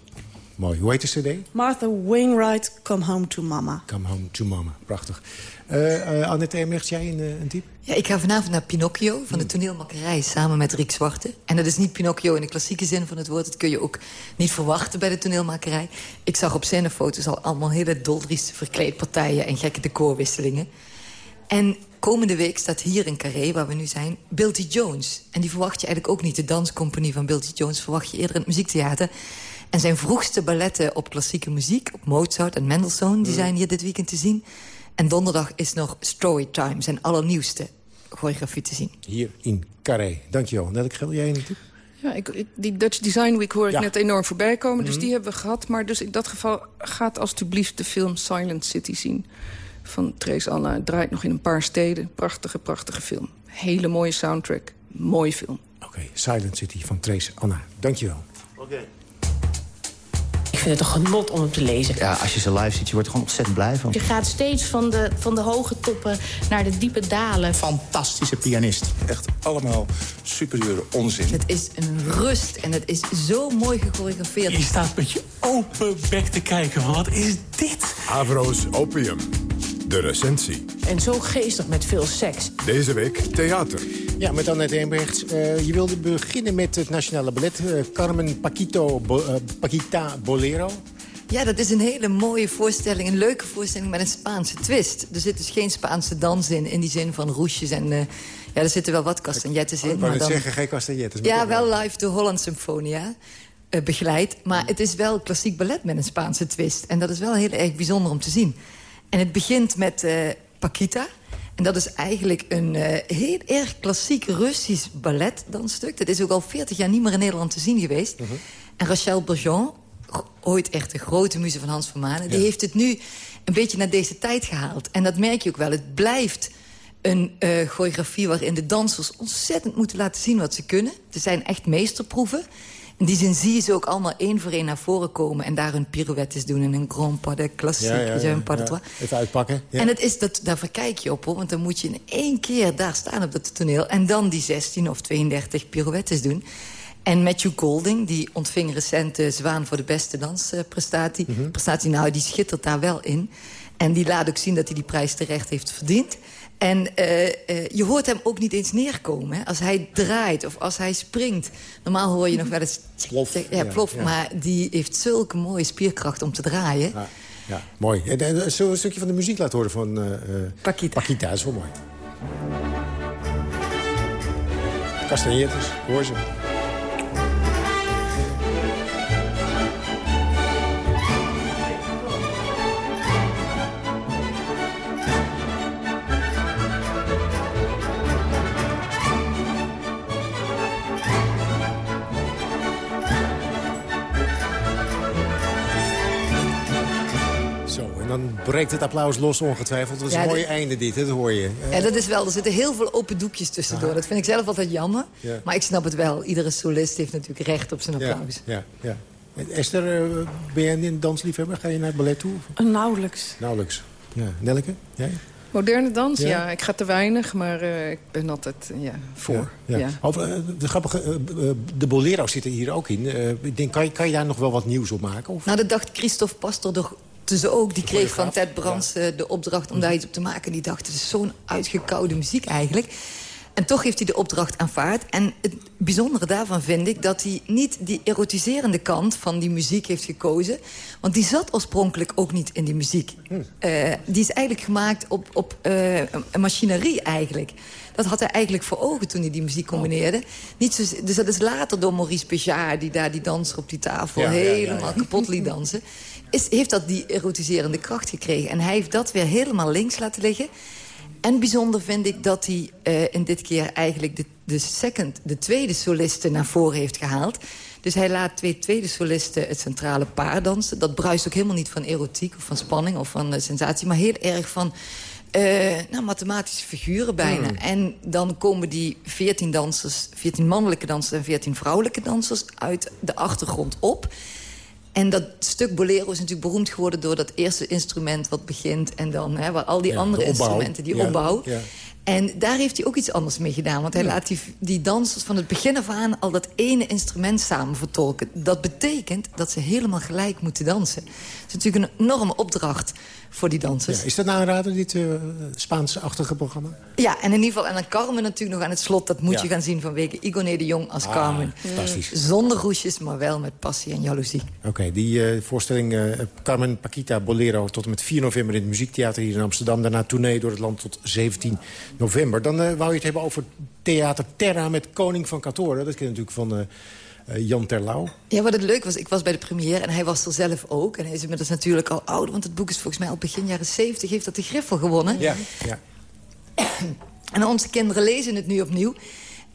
mooi. Hoe heet de cd? Martha Wainwright, Come Home to Mama. Come Home to Mama, prachtig. Uh, uh, Annette Emmerts, jij een, uh, een type? Ja, ik ga vanavond naar Pinocchio van de toneelmakerij samen met Riek Zwarte. En dat is niet Pinocchio in de klassieke zin van het woord. Dat kun je ook niet verwachten bij de toneelmakerij. Ik zag op scenefoto's al allemaal hele doldrieste verkleedpartijen en gekke decorwisselingen. En komende week staat hier in Carré, waar we nu zijn, Bilty Jones. En die verwacht je eigenlijk ook niet. De danscompagnie van Bilty Jones verwacht je eerder in het muziektheater. En zijn vroegste balletten op klassieke muziek, op Mozart en Mendelssohn... die zijn hier dit weekend te zien. En donderdag is nog Storytime, zijn allernieuwste choreografie te zien. Hier in Carré. Dankjewel. Net ik jij niet toe? Ja, ik, ik, die Dutch Design Week hoor ik net enorm voorbij komen. Dus mm -hmm. die hebben we gehad. Maar dus in dat geval gaat alstublieft de film Silent City zien van Trace Anna. Het draait nog in een paar steden. Prachtige, prachtige film. Hele mooie soundtrack. Mooie film. Oké, okay, Silent City van Trace Anna. Dankjewel. Oké. Okay. Ik vind het een genot om hem te lezen. Ja, als je ze live ziet, je wordt er gewoon ontzettend blij van. Je gaat steeds van de, van de hoge toppen naar de diepe dalen. Fantastische pianist. Echt allemaal superieure onzin. Het is een rust en het is zo mooi gechoreografeerd. Je staat met je open bek te kijken. Wat is dit? Avro's Opium. De recensie. En zo geestig met veel seks. Deze week theater. Ja, met Annette Eenbergs. Uh, je wilde beginnen met het Nationale Ballet. Uh, Carmen Paquito, Bo, uh, Paquita Bolero. Ja, dat is een hele mooie voorstelling. Een leuke voorstelling met een Spaanse twist. Er zit dus geen Spaanse dans in, in die zin van roesjes en... ja, er zitten wel wat castagnettes in. Ik wou net zeggen, geen castagnettes. Ja, wel live de Holland Symfonia. Uh, begeleid. Maar het is wel klassiek ballet met een Spaanse twist. En dat is wel heel erg bijzonder om te zien. En het begint met uh, Paquita. En dat is eigenlijk een uh, heel erg klassiek Russisch balletdansstuk. Dat is ook al 40 jaar niet meer in Nederland te zien geweest. -huh. En Rachel Bergeon, ooit echt de grote muze van Hans van Manen... Ja. die heeft het nu een beetje naar deze tijd gehaald. En dat merk je ook wel. Het blijft een uh, choreografie waarin de dansers ontzettend moeten laten zien wat ze kunnen. Er zijn echt meesterproeven. In die zin zie je ze ook allemaal één voor één naar voren komen... en daar hun pirouettes doen in een grand pas de klassiek. Ja, ja, ja. Even uitpakken. Ja. En het is dat, daar verkijk je op, hoor. Want dan moet je in één keer daar staan op dat toneel... en dan die 16 of 32 pirouettes doen. En Matthew Golding, die ontving recent de Zwaan voor de beste dansprestatie. Mm -hmm. prestatie, nou, die schittert daar wel in. En die laat ook zien dat hij die prijs terecht heeft verdiend. En uh, uh, je hoort hem ook niet eens neerkomen. Hè? Als hij draait of als hij springt. Normaal hoor je nog wel eens... Plof. Ja, plof. Ja. Maar die heeft zulke mooie spierkracht om te draaien. Ja, ja mooi. En, en, zullen we een stukje van de muziek laten horen van uh, Paquita. Paquita, is wel mooi. Castanjetes, hoor ze. Dan breekt het applaus los ongetwijfeld. Dat is Ja, een mooi dit- einde dit, hè, dat hoor je. Ja, dat is wel. Er zitten heel veel open doekjes tussendoor. Dat vind ik zelf altijd jammer. Ja. Maar ik snap het wel. Iedere solist heeft natuurlijk recht op zijn applaus. ja, ja. Esther, eh, ben jij een dansliefhebber? Ga je naar het ballet toe? Uh, nauwelijks. Nauwelijks. Ja. Nelke? Jij? Moderne dans? Ja. Ja. ik ga te weinig, maar eh, ik ben altijd eh, ja, voor. Ja, Ja. ja. Over, eh, de grappige, eh, eh, de bolero's zitten hier ook in. Eh, ik denk, kan, je, kan je daar nog wel wat nieuws op maken? Of? Nou, dat dacht Christophe Pastor toch dus ook. Die kreeg van Ted Brands eh, de opdracht om daar iets op te maken. Die dacht, het is zo'n uitgekoude muziek eigenlijk. En toch heeft hij de opdracht aanvaard. En het bijzondere daarvan vind ik dat hij niet die erotiserende kant van die muziek heeft gekozen. Want die zat oorspronkelijk ook niet in die muziek. Eh, die is eigenlijk gemaakt op, op eh, een machinerie eigenlijk. Dat had hij eigenlijk voor ogen toen hij die muziek combineerde. Niet zo, dus dat is later door Maurice Péjard... die daar die danser op die tafel Ja, ja, helemaal kapot liet dansen... Is, heeft dat die erotiserende kracht gekregen. En hij heeft dat weer helemaal links laten liggen. En bijzonder vind ik dat hij eh, in dit keer eigenlijk de, de, second, de tweede soliste naar voren heeft gehaald. Dus hij laat twee tweede solisten het centrale paar dansen. Dat bruist ook helemaal niet van erotiek of van spanning of van eh, sensatie... maar heel erg van eh, nou, mathematische figuren bijna. Hmm. En dan komen die 14 dansers, 14 mannelijke dansers en 14 vrouwelijke dansers uit de achtergrond op. En dat stuk bolero is natuurlijk beroemd geworden door dat eerste instrument wat begint. En dan hè, waar al die Ja, andere instrumenten, die Ja, opbouw. ja. En daar heeft hij ook iets anders mee gedaan. Want hij laat die, die dansers van het begin af aan al dat ene instrument samen vertolken. Dat betekent dat ze helemaal gelijk moeten dansen. Is natuurlijk een enorme opdracht voor die dansers. Ja, is dat nou een rader, dit eh, Spaanse-achtige programma? Ja, en in ieder geval, en dan Carmen natuurlijk nog aan het slot. Dat moet Ja. je gaan zien vanwege Igoné de Jong als Ah, Carmen. fantastisch. Zonder roesjes, maar wel met passie en jaloezie. Oké, die eh, voorstelling eh, Carmen Paquita Bolero... tot en met 4 november in het Muziektheater hier in Amsterdam. Daarna tournee door het land tot 17 november. Dan wou je het hebben over Theater Terra met Koning van Katoren. Dat ken je natuurlijk van eh, Jan Terlouw. Ja, wat het leuk was, ik was bij de première en hij was er zelf ook. En hij is inmiddels natuurlijk al ouder, want het boek is volgens mij al begin jaren 70... heeft dat de Griffel gewonnen. Ja, ja. En onze kinderen lezen het nu opnieuw.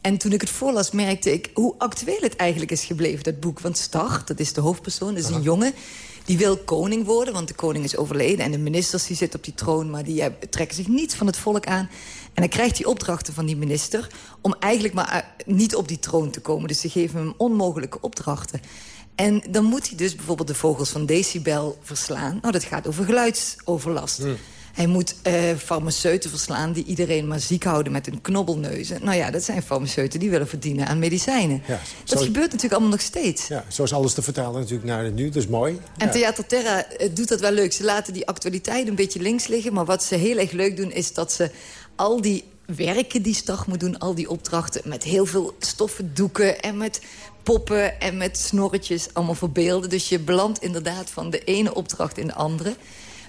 En toen ik het voorlas, merkte ik hoe actueel het eigenlijk is gebleven, dat boek. Want Stach, dat is de hoofdpersoon, dat is een jongen... die wil koning worden, want de koning is overleden... en de ministers die zitten op die troon, maar die eh, trekken zich niets van het volk aan. En dan krijgt hij opdrachten van die minister... om eigenlijk maar eh, niet op die troon te komen. Dus ze geven hem onmogelijke opdrachten. En dan moet hij dus bijvoorbeeld de vogels van decibel verslaan. Nou, dat gaat over geluidsoverlast. Hij moet eh, farmaceuten verslaan die iedereen maar ziek houden met hun knobbelneuzen. Nou ja, dat zijn farmaceuten die willen verdienen aan medicijnen. Ja, dat zo- gebeurt natuurlijk allemaal nog steeds. Ja, zo is alles te vertalen natuurlijk naar het nu. Dat is mooi. En Ja. Theater Terra eh, doet dat wel leuk. Ze laten die actualiteit een beetje links liggen. Maar wat ze heel erg leuk doen is dat ze al die werken die Stag moet doen... al die opdrachten met heel veel stoffen doeken en met poppen en met snorretjes allemaal verbeelden. Dus je belandt inderdaad van de ene opdracht in de andere.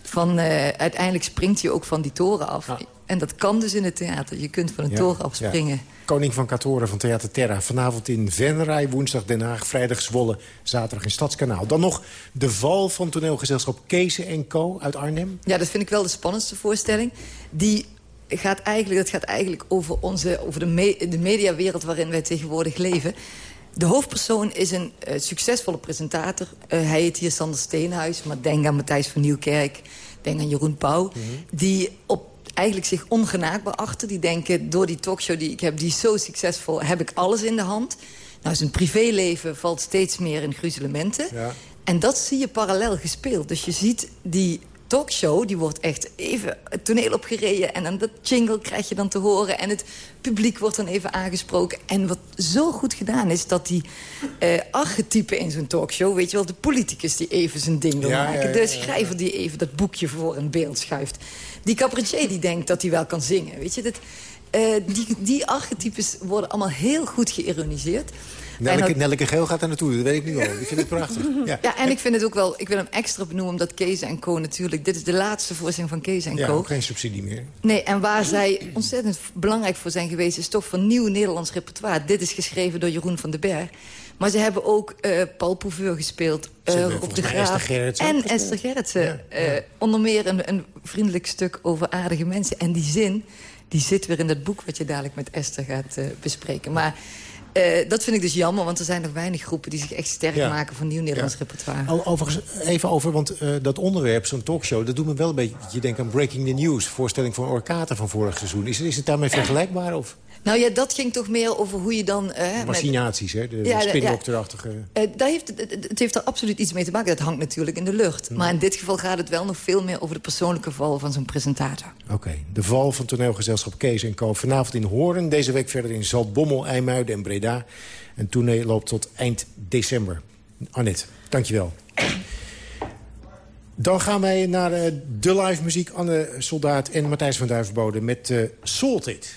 Van, eh, uiteindelijk springt je ook van die toren af. En dat kan dus in het theater. Je kunt van een Ja, toren afspringen. ja. Koning van Katoren van Theater Terra. Vanavond in Venray, woensdag Den Haag, vrijdag Zwolle... zaterdag in Stadskanaal. Dan nog de val van toneelgezelschap Kees en Co. uit Arnhem. Ja, dat vind ik wel de spannendste voorstelling. Die gaat eigenlijk, dat gaat eigenlijk over, onze, over de, me- de mediawereld waarin wij tegenwoordig leven. De hoofdpersoon is een eh, succesvolle presentator. Eh, hij heet hier Sander Steenhuis, maar denk aan Matthijs van Nieuwkerk. Denk aan Jeroen Pauw. Die op eigenlijk zich ongenaakbaar achter. Die denken, door die talkshow die ik heb, die is zo succesvol... heb ik alles in de hand. Nou, zijn privéleven valt steeds meer in gruzelementen. Ja. En dat zie je parallel gespeeld. Dus je ziet die talkshow, die wordt echt even het toneel opgereden... en dan dat jingle krijg je dan te horen... en het publiek wordt dan even aangesproken. En wat zo goed gedaan is, dat die eh, archetypen in zo'n talkshow... weet je wel, de politicus die even zijn ding wil Ja, maken... ja, ja, de schrijver die even dat boekje voor een beeld schuift... die cabaretier die denkt dat hij wel kan zingen, weet je... Dat, eh, die, die archetypes worden allemaal heel goed geïroniseerd. Nelleke, Geel gaat daar naartoe, dat weet ik nu al. Ik vind het prachtig. Ja. ja, en ik vind het ook wel... Ik wil hem extra benoemen omdat Kees en Co natuurlijk... Dit is de laatste voorstelling van Kees en Ja, Co. ook geen subsidie meer. Nee, en waar zij ontzettend belangrijk voor zijn geweest... is toch van nieuw Nederlands repertoire. Dit is geschreven door Jeroen van den Berg. Maar ze hebben ook eh, Paul Pouveur gespeeld. Hebben Rob de Graaf. Esther Gerritsen ook En. Esther Gerritsen. eh, onder meer een, een vriendelijk stuk over aardige mensen. En die zin, die zit weer in dat boek... wat je dadelijk met Esther gaat bespreken. Maar eh, dat vind ik dus jammer, want er zijn nog weinig groepen... die zich echt sterk Ja. maken voor nieuw Nederlands repertoire. Al, overigens, even over, want eh, dat onderwerp, zo'n talkshow... dat doet me wel een beetje denken aan Breaking the News. Voorstelling van Orkata van vorig seizoen. Is, is het daarmee vergelijkbaar? Of Nou ja, dat ging toch meer over hoe je dan... eh, met- machinaties, hè? De, Ja, de spindokterachtige... Eh, daar heeft, het, heeft er absoluut iets mee te maken. Dat hangt natuurlijk in de lucht. Hmm. Maar in dit geval gaat het wel nog veel meer over de persoonlijke val van zo'n presentator. Oké, de val van toneelgezelschap Kees en Co. Vanavond in Hoorn, deze week verder in Zaltbommel, IJmuiden en Breda. En tournee loopt tot eind december. Annette, dankjewel. Dan gaan wij naar eh, de live muziek. Anne Soldaat en Matthijs van Duivenbode met eh Salted.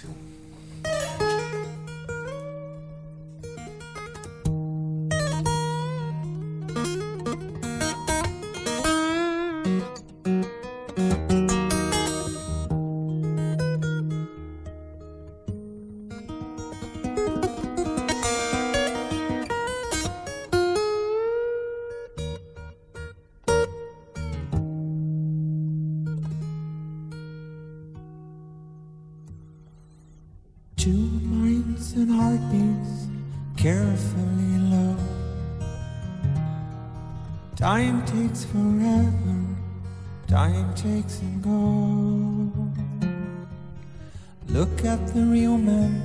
Time takes forever, time takes and goes. Look at the real man,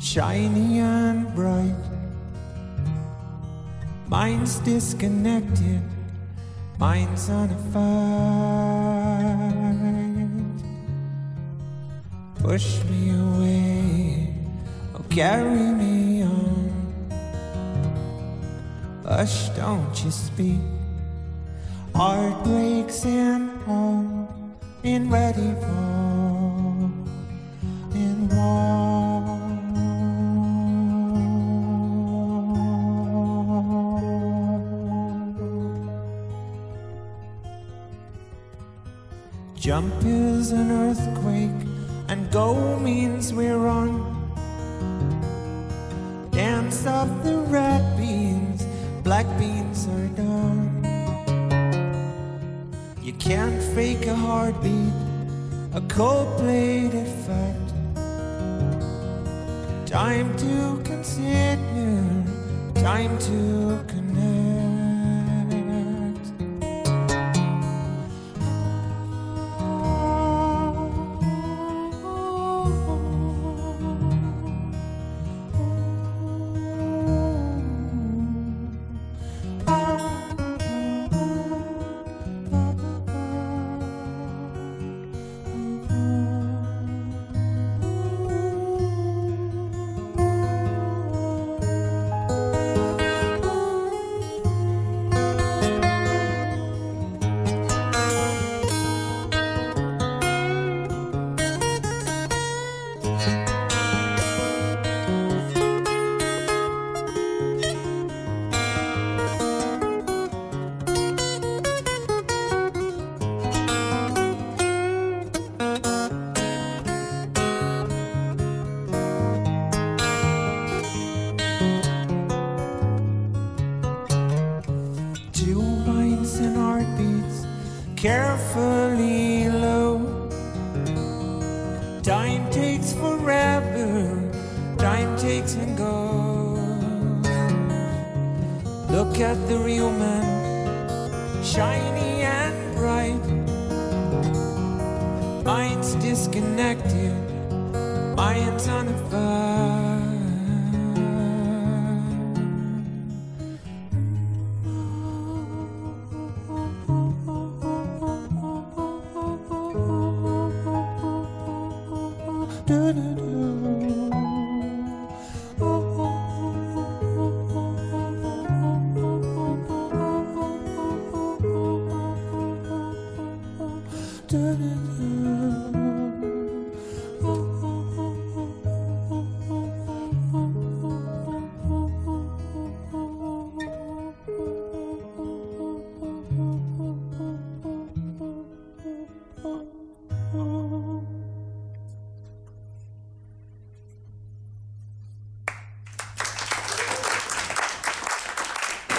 shiny and bright. Minds disconnected, minds on a fight. Push me away, or carry me Hush, don't you speak. Heart breaks and all, in ready for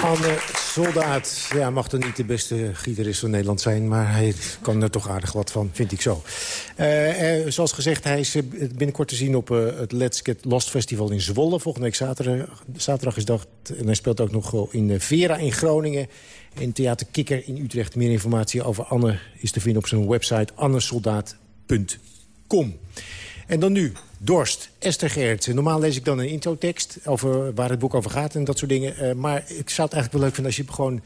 Anne Soldaat, ja, mag dan niet de beste gitarist van Nederland zijn... maar hij kan er toch aardig wat van, vind ik zo. Eh, zoals gezegd, hij is eh, binnenkort te zien op het Let's Get Lost Festival in Zwolle. Volgende week zaterdag, zaterdag is dat. En hij speelt ook nog in Vera in Groningen. In Theater Kikker in Utrecht. Meer informatie over Anne is te vinden op zijn website annesoldaat.com. En dan nu, Dorst, Esther Gerritsen. Normaal lees ik dan een introtekst over waar het boek over gaat en dat soort dingen. Eh, maar ik zou het eigenlijk wel leuk vinden als je gewoon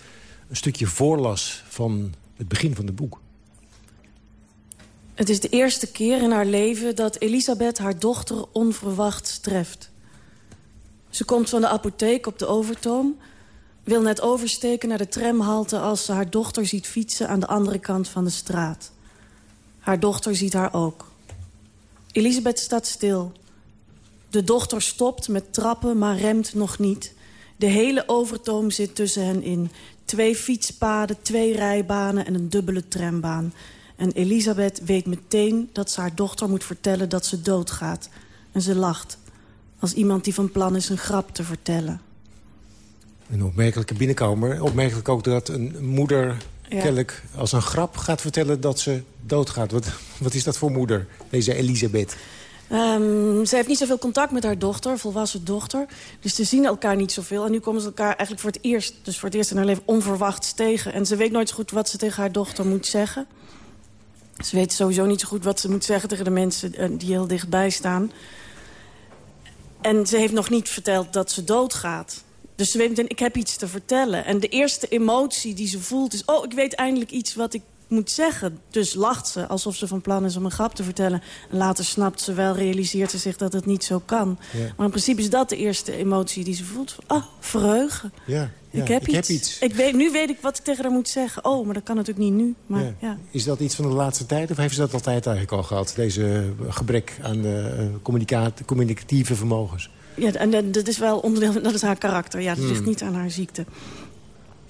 een stukje voorlas van het begin van het boek. Het is de eerste keer in haar leven dat Elisabeth haar dochter onverwachts treft. Ze komt van de apotheek op de Overtoom... wil net oversteken naar de tramhalte als ze haar dochter ziet fietsen... aan de andere kant van de straat. Haar dochter ziet haar ook. Elisabeth staat stil. De dochter stopt met trappen, maar remt nog niet. De hele Overtoom zit tussen hen in. Twee fietspaden, twee rijbanen en een dubbele trambaan. En Elisabeth weet meteen dat ze haar dochter moet vertellen dat ze doodgaat. En ze lacht, als iemand die van plan is een grap te vertellen. Een opmerkelijke binnenkomer. Opmerkelijk ook dat een moeder Ja. kennelijk als een grap gaat vertellen dat ze doodgaat. Wat, wat is dat voor moeder, deze Elisabeth? Ehm, ze heeft niet zoveel contact met haar dochter, volwassen dochter. Dus ze zien elkaar niet zoveel. En nu komen ze elkaar eigenlijk voor het eerst, dus voor het eerst in haar leven, onverwachts tegen. En ze weet nooit zo goed wat ze tegen haar dochter moet zeggen. Ze weet sowieso niet zo goed wat ze moet zeggen tegen de mensen eh, die heel dichtbij staan. En ze heeft nog niet verteld dat ze doodgaat. Dus ze weet ik heb iets te vertellen. En de eerste emotie die ze voelt is... oh, ik weet eindelijk iets wat ik moet zeggen. Dus lacht ze, alsof ze van plan is om een grap te vertellen. En later snapt ze wel, realiseert ze zich dat het niet zo kan. Ja. Maar in principe is dat de eerste emotie die ze voelt. Ah, verheugen. Ja, ja, ik heb ik iets. heb iets. Ik weet, nu weet ik wat ik tegen haar moet zeggen. Oh, maar dat kan natuurlijk niet nu. Maar, Ja. Is dat iets van de laatste tijd of heeft ze dat altijd eigenlijk al gehad? Deze gebrek aan eh, communica- communicatieve vermogens? Ja, en dat- is wel onderdeel van dat is haar karakter. Ja, dat Hmm. ligt niet aan haar ziekte.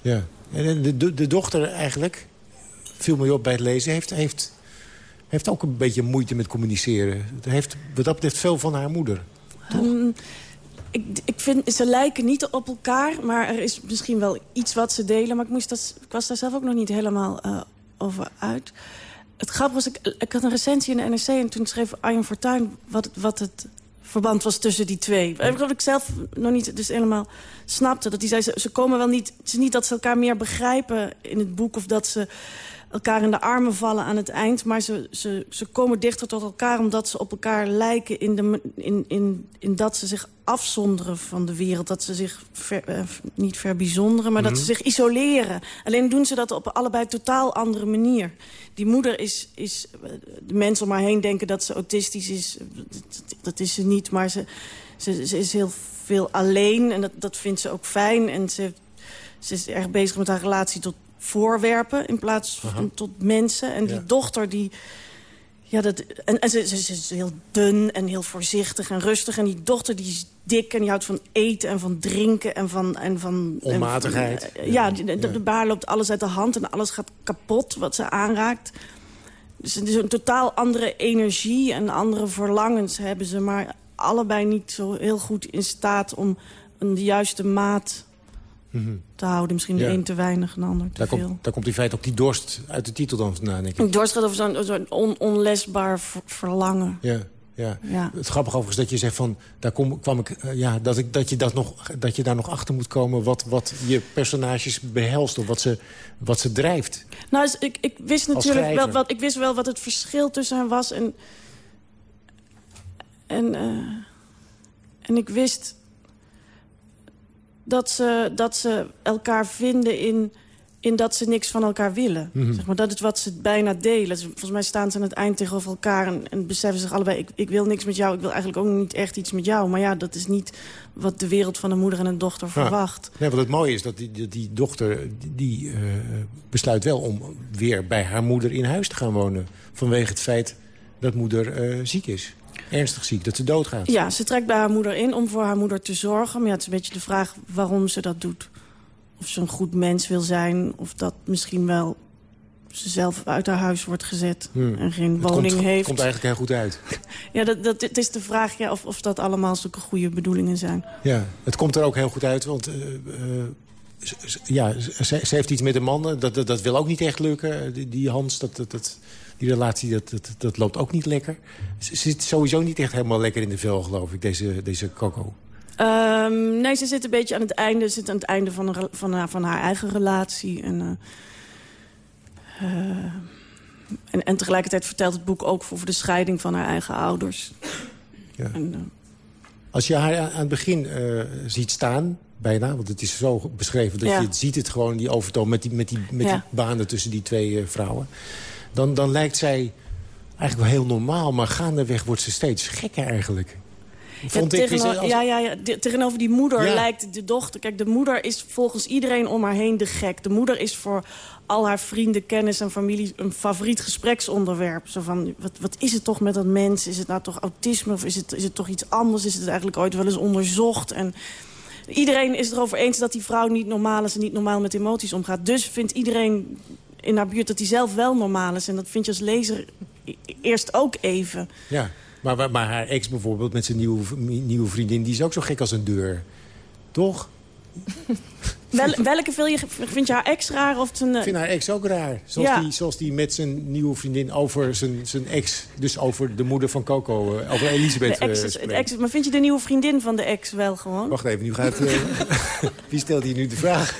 Ja. En de, de, de dochter eigenlijk, viel me op bij het lezen, heeft, heeft, heeft ook een beetje moeite met communiceren. Het heeft wat dat betreft veel van haar moeder. Ehm, ik, ik vind, ze lijken niet op elkaar, maar er is misschien wel iets wat ze delen. Maar ik, moest dat, ik was daar zelf ook nog niet helemaal eh, over uit. Het grappige was, ik, ik had een recensie in de NRC... en toen schreef Arjen Fortuyn wat, wat het verband was tussen die twee. Wat ik zelf nog niet dus helemaal snapte. Dat hij zei, ze, ze komen wel niet... Het is niet dat ze elkaar meer begrijpen in het boek... of dat ze elkaar in de armen vallen aan het eind. Maar ze, ze, ze komen dichter tot elkaar omdat ze op elkaar lijken... in, de, in, in, in dat ze zich afzonderen van de wereld. Dat ze zich ver, eh, niet verbijzonderen, maar dat Mhm. ze zich isoleren. Alleen doen ze dat op allebei totaal andere manier. Die moeder is... is eh, de mensen om haar heen denken dat ze autistisch is. Dat, dat is ze niet, maar ze, ze, ze is heel veel alleen. En dat, dat vindt ze ook fijn. En ze, ze is erg bezig met haar relatie tot voorwerpen... in plaats van tot mensen. En die Ja. dochter die... Ja, dat, en, en ze, ze, ze is heel dun en heel voorzichtig en rustig. En die dochter die is dik en die houdt van eten en van drinken en van... En van en Onmatigheid. van, eh, ja, de, de baar loopt alles uit de hand en alles gaat kapot wat ze aanraakt. Dus het is een totaal andere energie en andere verlangens hebben ze. Maar allebei niet zo heel goed in staat om een de juiste maat te houden. Misschien de Ja. een te weinig, de ander te Daar veel. komt, daar komt in feite ook die dorst uit de titel dan vandaan, denk ik. Dorst gaat over zo'n on- onlesbaar ver- verlangen. Ja, ja. Ja. Het grappige overigens dat je zegt van... Daar kom, kwam ik, eh, ja, dat, ik, dat, je dat, nog, dat je daar nog achter moet komen... wat, wat je personages behelst of wat ze, wat ze drijft. Nou, dus ik, ik wist natuurlijk wel wat, ik wist wel wat het verschil tussen hen was. En, en, eh, en ik wist dat ze, dat ze elkaar vinden in, in dat ze niks van elkaar willen. Mhm. Zeg maar, dat is wat ze bijna delen. Volgens mij staan ze aan het eind tegenover elkaar... en, en beseffen zich allebei, ik, ik wil niks met jou. Ik wil eigenlijk ook niet echt iets met jou. Maar ja, dat is niet wat de wereld van een moeder en een dochter verwacht. Ja. Nee, wat het mooie is dat die, die, die dochter die, die, eh, besluit wel om weer bij haar moeder in huis te gaan wonen. Vanwege het feit dat moeder eh, ziek is. Ernstig ziek, dat ze doodgaat. Ja, ze trekt bij haar moeder in om voor haar moeder te zorgen. Maar ja, het is een beetje de vraag waarom ze dat doet. Of ze een goed mens wil zijn. Of dat misschien wel ze zelf uit haar huis wordt gezet. Hmm. En geen Het woning komt, heeft. komt eigenlijk heel goed uit. Ja, dat, dat, het is de vraag ja, of, of dat allemaal zulke goede bedoelingen zijn. Ja, het komt er ook heel goed uit, want eh, eh, ja, ze, ze heeft iets met een man. eh, Dat, dat, dat wil ook niet echt lukken. Die, die Hans, dat, dat, dat, die relatie, dat, dat, dat loopt ook niet lekker. Ze zit sowieso niet echt helemaal lekker in de vel, geloof ik, deze, deze Coco. Ehm, nee, ze zit een beetje aan het einde, zit aan het einde van, van, haar, van haar eigen relatie. En, eh, eh, en, en tegelijkertijd vertelt het boek ook over de scheiding van haar eigen ouders. Ja. En, eh, Als je haar aan het begin ziet staan, bijna... want het is zo beschreven dat Ja. je het ziet het gewoon, die overtoon... met die, met die, met Ja. die banen tussen die twee vrouwen... Dan, dan lijkt zij eigenlijk wel heel normaal... maar gaandeweg wordt ze steeds gekker eigenlijk. Vond ja, ik, tegeno- is- als- ja, ja, ja, tegenover die moeder Ja. lijkt de dochter... Kijk, de moeder is volgens iedereen om haar heen de gek. De moeder is voor al haar vrienden, kennis en familie... een favoriet gespreksonderwerp. Zo van, wat, wat is het toch met dat mens? Is het nou toch autisme of is het, is het toch iets anders? Is het eigenlijk ooit wel eens onderzocht? En iedereen is het erover eens dat die vrouw niet normaal is... en niet normaal met emoties omgaat. Dus vindt iedereen in haar buurt dat hij zelf wel normaal is. En dat vind je als lezer e- eerst ook even. Ja, maar, maar, haar ex bijvoorbeeld met zijn nieuwe, nieuwe vriendin... die is ook zo gek als een deur. Toch? Wel, welke vind je, vind je haar ex raar? Of zijn, Ik vind haar ex ook raar. Zoals, Ja. die, zoals die met zijn nieuwe vriendin over zijn, zijn ex... dus over de moeder van Coco, eh, over Elisabeth de ex, eh, is- spreekt. de ex, maar vind je de nieuwe vriendin van de ex wel gewoon? Wacht even, nu gaat... eh, wie stelt hier nu de vraag?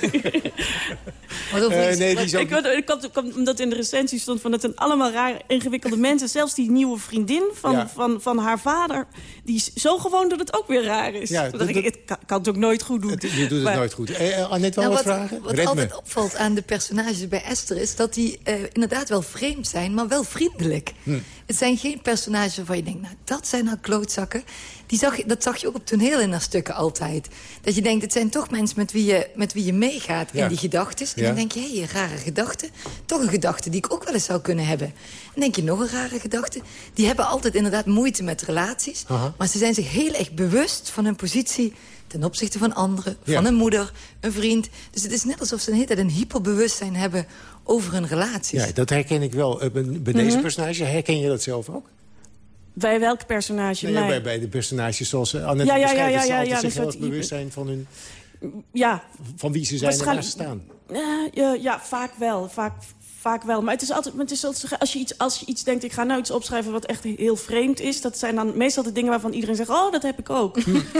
Wat Eh, nee, die ik, ik had, had- omdat in de recensie stond van het zijn allemaal raar ingewikkelde mensen. Zelfs die nieuwe vriendin van, Ja. van, van haar vader, die is zo gewoon dat het ook weer raar is. Ja, dat- ik, het kan, kan het ook nooit goed doen. Je doet het Maar- nooit goed. Eh, eh, Annette, wel Nou, wat wat vragen? wat Red me. altijd opvalt aan de personages bij Esther is... dat die eh, inderdaad wel vreemd zijn, maar wel vriendelijk. Hm. Het zijn geen personages waarvan je denkt... nou, dat zijn nou klootzakken. Die zag, dat zag je ook op toneel in haar stukken altijd. Dat je denkt, het zijn toch mensen met wie je, met wie je meegaat Ja. in die gedachten. En Ja. dan denk je, hé, een rare gedachte. Toch een gedachte die ik ook wel eens zou kunnen hebben. En denk je, nog een rare gedachte. Die hebben altijd inderdaad moeite met relaties. Maar ze zijn zich heel erg bewust van hun positie ten opzichte van anderen, Ja. van een moeder, een vriend. Dus het is net alsof ze een hele tijd een hyperbewustzijn hebben over hun relaties. Ja, dat herken ik wel. Eh, Bij, deze Mhm. personage herken je dat zelf ook? Bij welk personage? Ja, Mij? bij, bij de personages zoals eh, Annette Ja, ja, ja, ja, altijd ja, zich heel erg bewust zijn van, hun, Ja, van wie ze zijn en waar ze staan. Ja, ja, ja, vaak wel. Vaak, vaak wel. Maar het is altijd, het is altijd als, je iets, als je iets denkt... ik ga nou iets opschrijven wat echt heel vreemd is... dat zijn dan meestal de dingen waarvan iedereen zegt... oh, dat heb ik ook.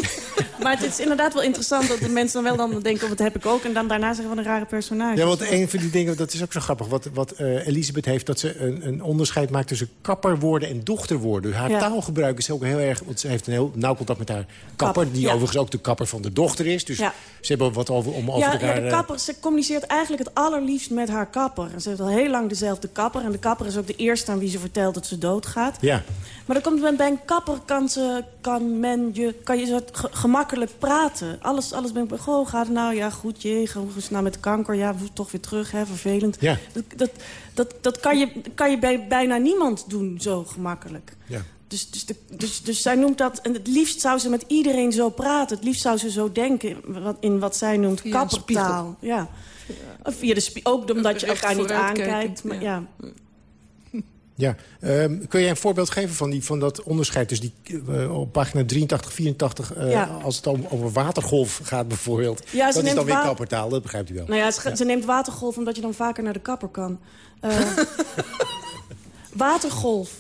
maar het is inderdaad wel interessant dat de mensen dan wel dan denken... oh, dat heb ik ook. En dan daarna zeggen van een rare personage. Ja, want een van die dingen, dat is ook zo grappig. Wat, wat eh, Elisabeth heeft, dat ze een, een onderscheid maakt tussen kapperwoorden en dochterwoorden. Haar Ja. taalgebruik is ook heel erg... Want ze heeft een heel nauw contact met haar kapper. die ja. overigens ook de kapper van de dochter is. Dus Ja. ze hebben wat over, om over elkaar... ja, de kapper, ze communiceert eigenlijk het allerliefst met haar kapper. En ze al heel lang dezelfde kapper. En de kapper is ook de eerste aan wie ze vertelt dat ze doodgaat. Ja. Maar dan komt men, bij een kapper kan, ze, kan, men je, kan je ge- gemakkelijk praten. Alles, alles ben ik, goh, gaat het nou? Ja, goed, je, hoe is het nou met kanker? Ja, we toch weer terug, hè, vervelend. Ja. Dat, dat, dat, dat kan je, kan je bij bijna niemand doen zo gemakkelijk. Ja. Dus, dus, de, dus, dus zij noemt dat... En het liefst zou ze met iedereen zo praten. Het liefst zou ze zo denken wat, in wat zij noemt kappertaal. Ja. Of Via de ook omdat je elkaar niet aankijkt. Maar, ja. Ja. Ehm, kun jij een voorbeeld geven van, die, van dat onderscheid? Dus die, eh, op pagina 83, 84, eh, Ja. als het om, over watergolf gaat bijvoorbeeld. Ja, dat is dan weer kappertaal, dat begrijpt u wel. Nou ja, ze, ze neemt watergolf omdat je dan vaker naar de kapper kan. Eh, watergolf,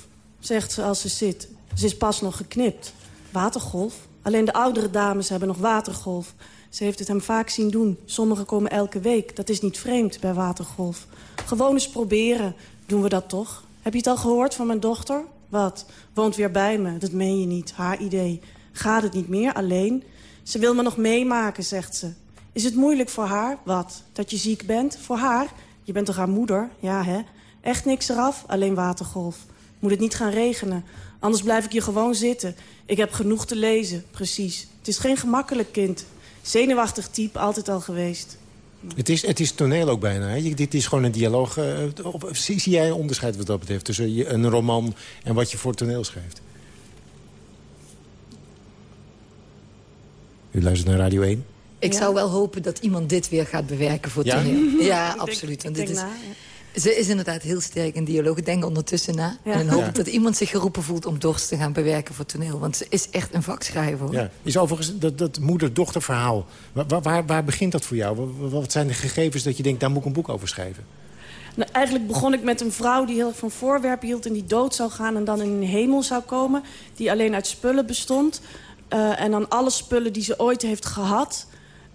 zegt ze als ze zit. Ze is pas nog geknipt. Watergolf? Alleen de oudere dames hebben nog watergolf. Ze heeft het hem vaak zien doen. Sommigen komen elke week. Dat is niet vreemd bij watergolf. Gewoon eens proberen. Doen we dat toch? Heb je het al gehoord van mijn dochter? Wat? Woont weer bij me. Dat meen je niet. Haar idee. Gaat het niet meer alleen? Ze wil me nog meemaken, zegt ze. Is het moeilijk voor haar? Wat? Dat je ziek bent? Voor haar? Je bent toch haar moeder? Ja, hè? Echt niks eraf? Alleen watergolf. Moet het niet gaan regenen? Anders blijf ik hier gewoon zitten. Ik heb genoeg te lezen, precies. Het is geen gemakkelijk kind. Zenuwachtig type, altijd al geweest. Het is, het is toneel ook bijna. Hè? Dit is gewoon een dialoog. eh, op- zie, zie jij een onderscheid wat dat betreft... tussen je, een roman en wat je voor toneel schrijft? U luistert naar Radio 1. Ik zou wel hopen dat iemand dit weer gaat bewerken voor Ja? toneel. Ik Ja, denk- absoluut. ik Want dit denk is, na, ja. Ze is inderdaad heel sterk in dialoog. Ik denk ondertussen na. Ja. En dan hoop ik dat iemand zich geroepen voelt om Dorst te gaan bewerken voor toneel. Want ze is echt een vakschrijver. hoor. Ja. Is overigens dat, dat moeder-dochter verhaal. Waar, waar, waar begint dat voor jou? Wat, wat zijn de gegevens dat je denkt, daar moet ik een boek over schrijven? Nou, eigenlijk begon ik met een vrouw die heel erg van voorwerpen hield... en die dood zou gaan en dan in een hemel zou komen... die alleen uit spullen bestond. Eh, en dan alle spullen die ze ooit heeft gehad...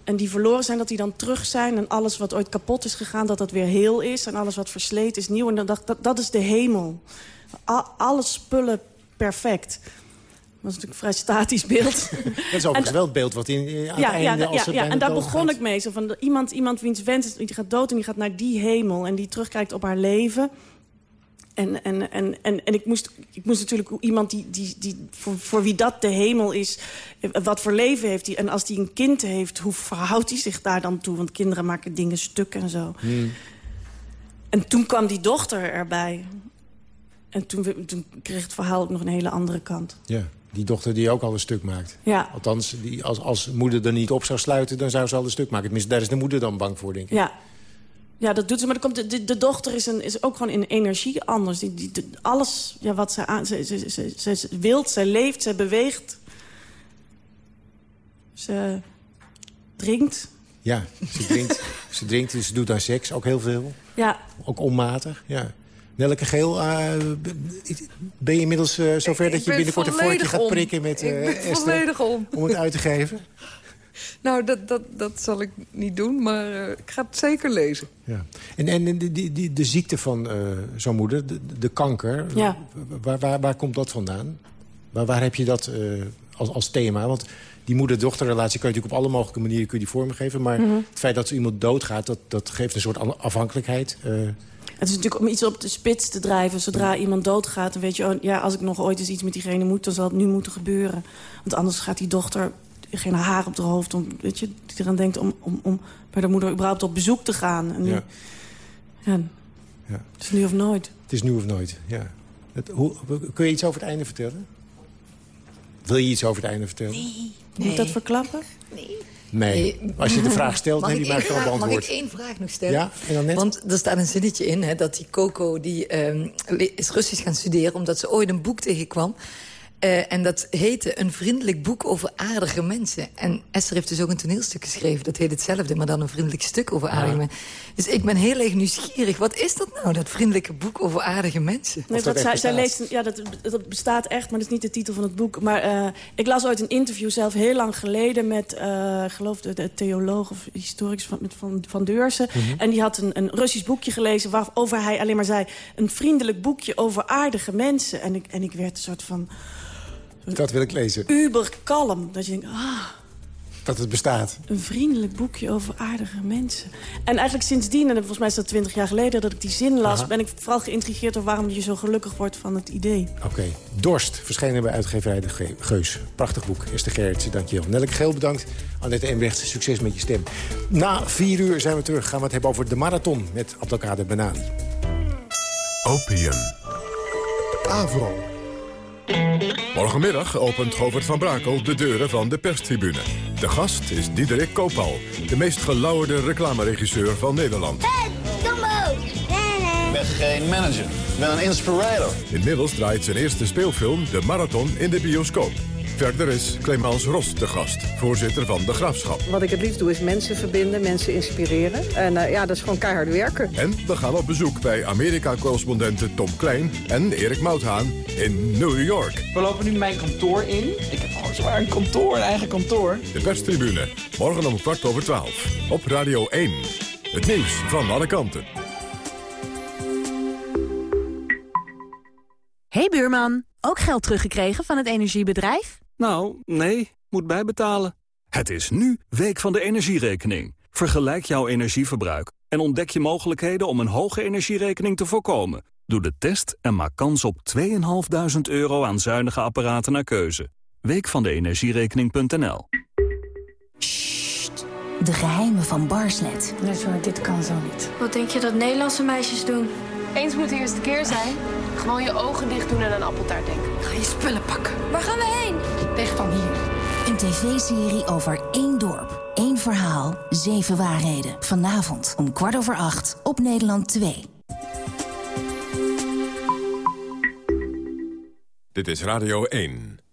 en die verloren zijn, dat die dan terug zijn... en alles wat ooit kapot is gegaan, dat dat weer heel is... en alles wat versleten is nieuw. En dan dacht ik, dat, dat is de hemel. A- alle spullen perfect. Dat was natuurlijk een vrij statisch beeld. Dat is overigens wel het beeld wat in, aan het einde... als ja, ze ja, bijna en daar begon ik mee. Zo van, iemand, iemand wiens wens is, die gaat dood en die gaat naar die hemel. En die terugkijkt op haar leven. En, en, en, en, en ik, moest, ik moest natuurlijk iemand die, die, die, voor, voor wie dat de hemel is... eh, wat voor leven heeft hij? En als die een kind heeft, hoe verhoudt hij zich daar dan toe? Want kinderen maken dingen stuk en zo. Hmm. En toen kwam die dochter erbij. En toen, kreeg het verhaal ook nog een hele andere kant. Ja, die dochter die ook al een stuk maakt. Ja. Althans, die, als, als moeder er niet op zou sluiten... dan zou ze al een stuk maken. Tenminste, daar is de moeder dan bang voor, denk ik. Ja. Ja, dat doet ze. Maar dan komt de, de, de dochter is, een, is ook gewoon in energie anders. Die, die, de- alles ja, wat ze aan... Ze, ze, ze, ze, ze wilt, ze leeft, ze beweegt. Ze drinkt. Ja, ze drinkt, ze drinkt, dus ze doet aan seks ook heel veel. Ja, Ook onmatig, ja. Nelke Geel, eh, ben je inmiddels eh, zover dat je binnenkort een vorkje gaat prikken met Ik eh, ben Esther? volledig om. Om het uit te geven? Nou, dat, dat, dat zal ik niet doen, maar eh, ik ga het zeker lezen. Ja. En, en de, die, die, de ziekte van eh, zo'n moeder, de, de kanker, Ja. waar, waar, waar komt dat vandaan? Waar, waar heb je dat eh, als, als thema? Want die moeder-dochterrelatie kan je natuurlijk op alle mogelijke manieren kun je die vormgeven. Maar Mhm. het feit dat zo iemand doodgaat, dat, dat geeft een soort an- afhankelijkheid. eh. het is natuurlijk om iets op de spits te drijven. Zodra iemand doodgaat, dan weet je... Oh, ja, als ik nog ooit eens iets met diegene moet, dan zal het nu moeten gebeuren. Want anders gaat die dochter geen haar op haar hoofd... Om, weet je, die eraan denkt om, om, om bij de moeder überhaupt op bezoek te gaan. En nu, Ja. ja, Ja. het is nu of nooit. Het is nu of nooit, ja. Het, hoe, kun je iets over het einde vertellen? Wil je iets over het einde vertellen? Moet ik dat verklappen? Nee. Als je de vraag stelt, Mag nee, ik die maakt één al vraag- beantwoord. Mag ik één vraag nog stellen? Ja, en dan net? Want er staat een zinnetje in hè, dat die Coco die, ehm, is Russisch gaan studeren... omdat ze ooit een boek tegenkwam. Eh, en dat heette Een vriendelijk boek over aardige mensen. En Esther heeft dus ook een toneelstuk geschreven. Dat heet hetzelfde, maar dan een vriendelijk stuk over aardige Ja. mensen. Dus ik ben heel erg nieuwsgierig. Wat is dat nou, dat vriendelijke boek over aardige mensen? Nee, wat zij, zij leest, ja, dat, dat bestaat echt, maar dat is niet de titel van het boek. Maar eh, ik las ooit een interview zelf heel lang geleden... met, eh, ik geloof, de, de theoloog of historicus van, van Deursen. Mhm. En die had een, een Russisch boekje gelezen... waarover hij alleen maar zei... een vriendelijk boekje over aardige mensen. En ik, en ik werd een soort van Dat wil ik lezen. uber kalm. Dat je denkt, ah, Dat het bestaat. een vriendelijk boekje over aardige mensen. En eigenlijk sindsdien, en volgens mij is dat twintig jaar geleden... dat ik die zin las, Aha. ben ik vooral geïntrigeerd... door waarom je zo gelukkig wordt van het idee. Oké. Dorst, verschenen bij uitgeverij De Ge- Geus. Prachtig boek. Esther Gerritsen, dankjewel. Nelke Geel, bedankt. Annette Embrecht, succes met je stem. Na vier uur zijn we terug. Gaan we het hebben over de marathon met Abdelkader Benali. Opium. Avro. Morgenmiddag opent Govert van Brakel de deuren van de perstribune. De gast is Diederik Koopal, de meest gelauwerde reclameregisseur van Nederland. Ik ben geen manager, ik ben een inspirator. Inmiddels draait zijn eerste speelfilm De Marathon in de bioscoop. Verder is Clemens Ros de gast, voorzitter van De Graafschap. Wat ik het liefst doe is mensen verbinden, mensen inspireren. En eh, ja, dat is gewoon keihard werken. En we gaan op bezoek bij Amerika-correspondenten Tom Klein en Erik Mouthaan in New York. We lopen nu mijn kantoor in. Ik heb gewoon zwaar een kantoor, een eigen kantoor. De perstribune, morgen om kwart over twaalf. Op Radio 1. Het nieuws van alle kanten. Hey buurman, ook geld teruggekregen van het energiebedrijf? Nou, nee, moet bijbetalen. Het is nu Week van de Energierekening. Vergelijk jouw energieverbruik en ontdek je mogelijkheden om een hoge energierekening te voorkomen. Doe de test en maak kans op 2.500 euro aan zuinige apparaten naar keuze. Week van de energierekening.nl De geheimen van Barslet. Nee, sorry, dit kan zo niet. Wat denk je dat Nederlandse meisjes doen? Eens moet de eerste keer zijn. Gewoon je ogen dicht doen en aan appeltaart denken. Ga je spullen pakken. Waar gaan we heen? Weg van hier. Een tv-serie over één dorp, één verhaal, zeven waarheden. Vanavond om kwart over acht op Nederland 2. Dit is Radio 1.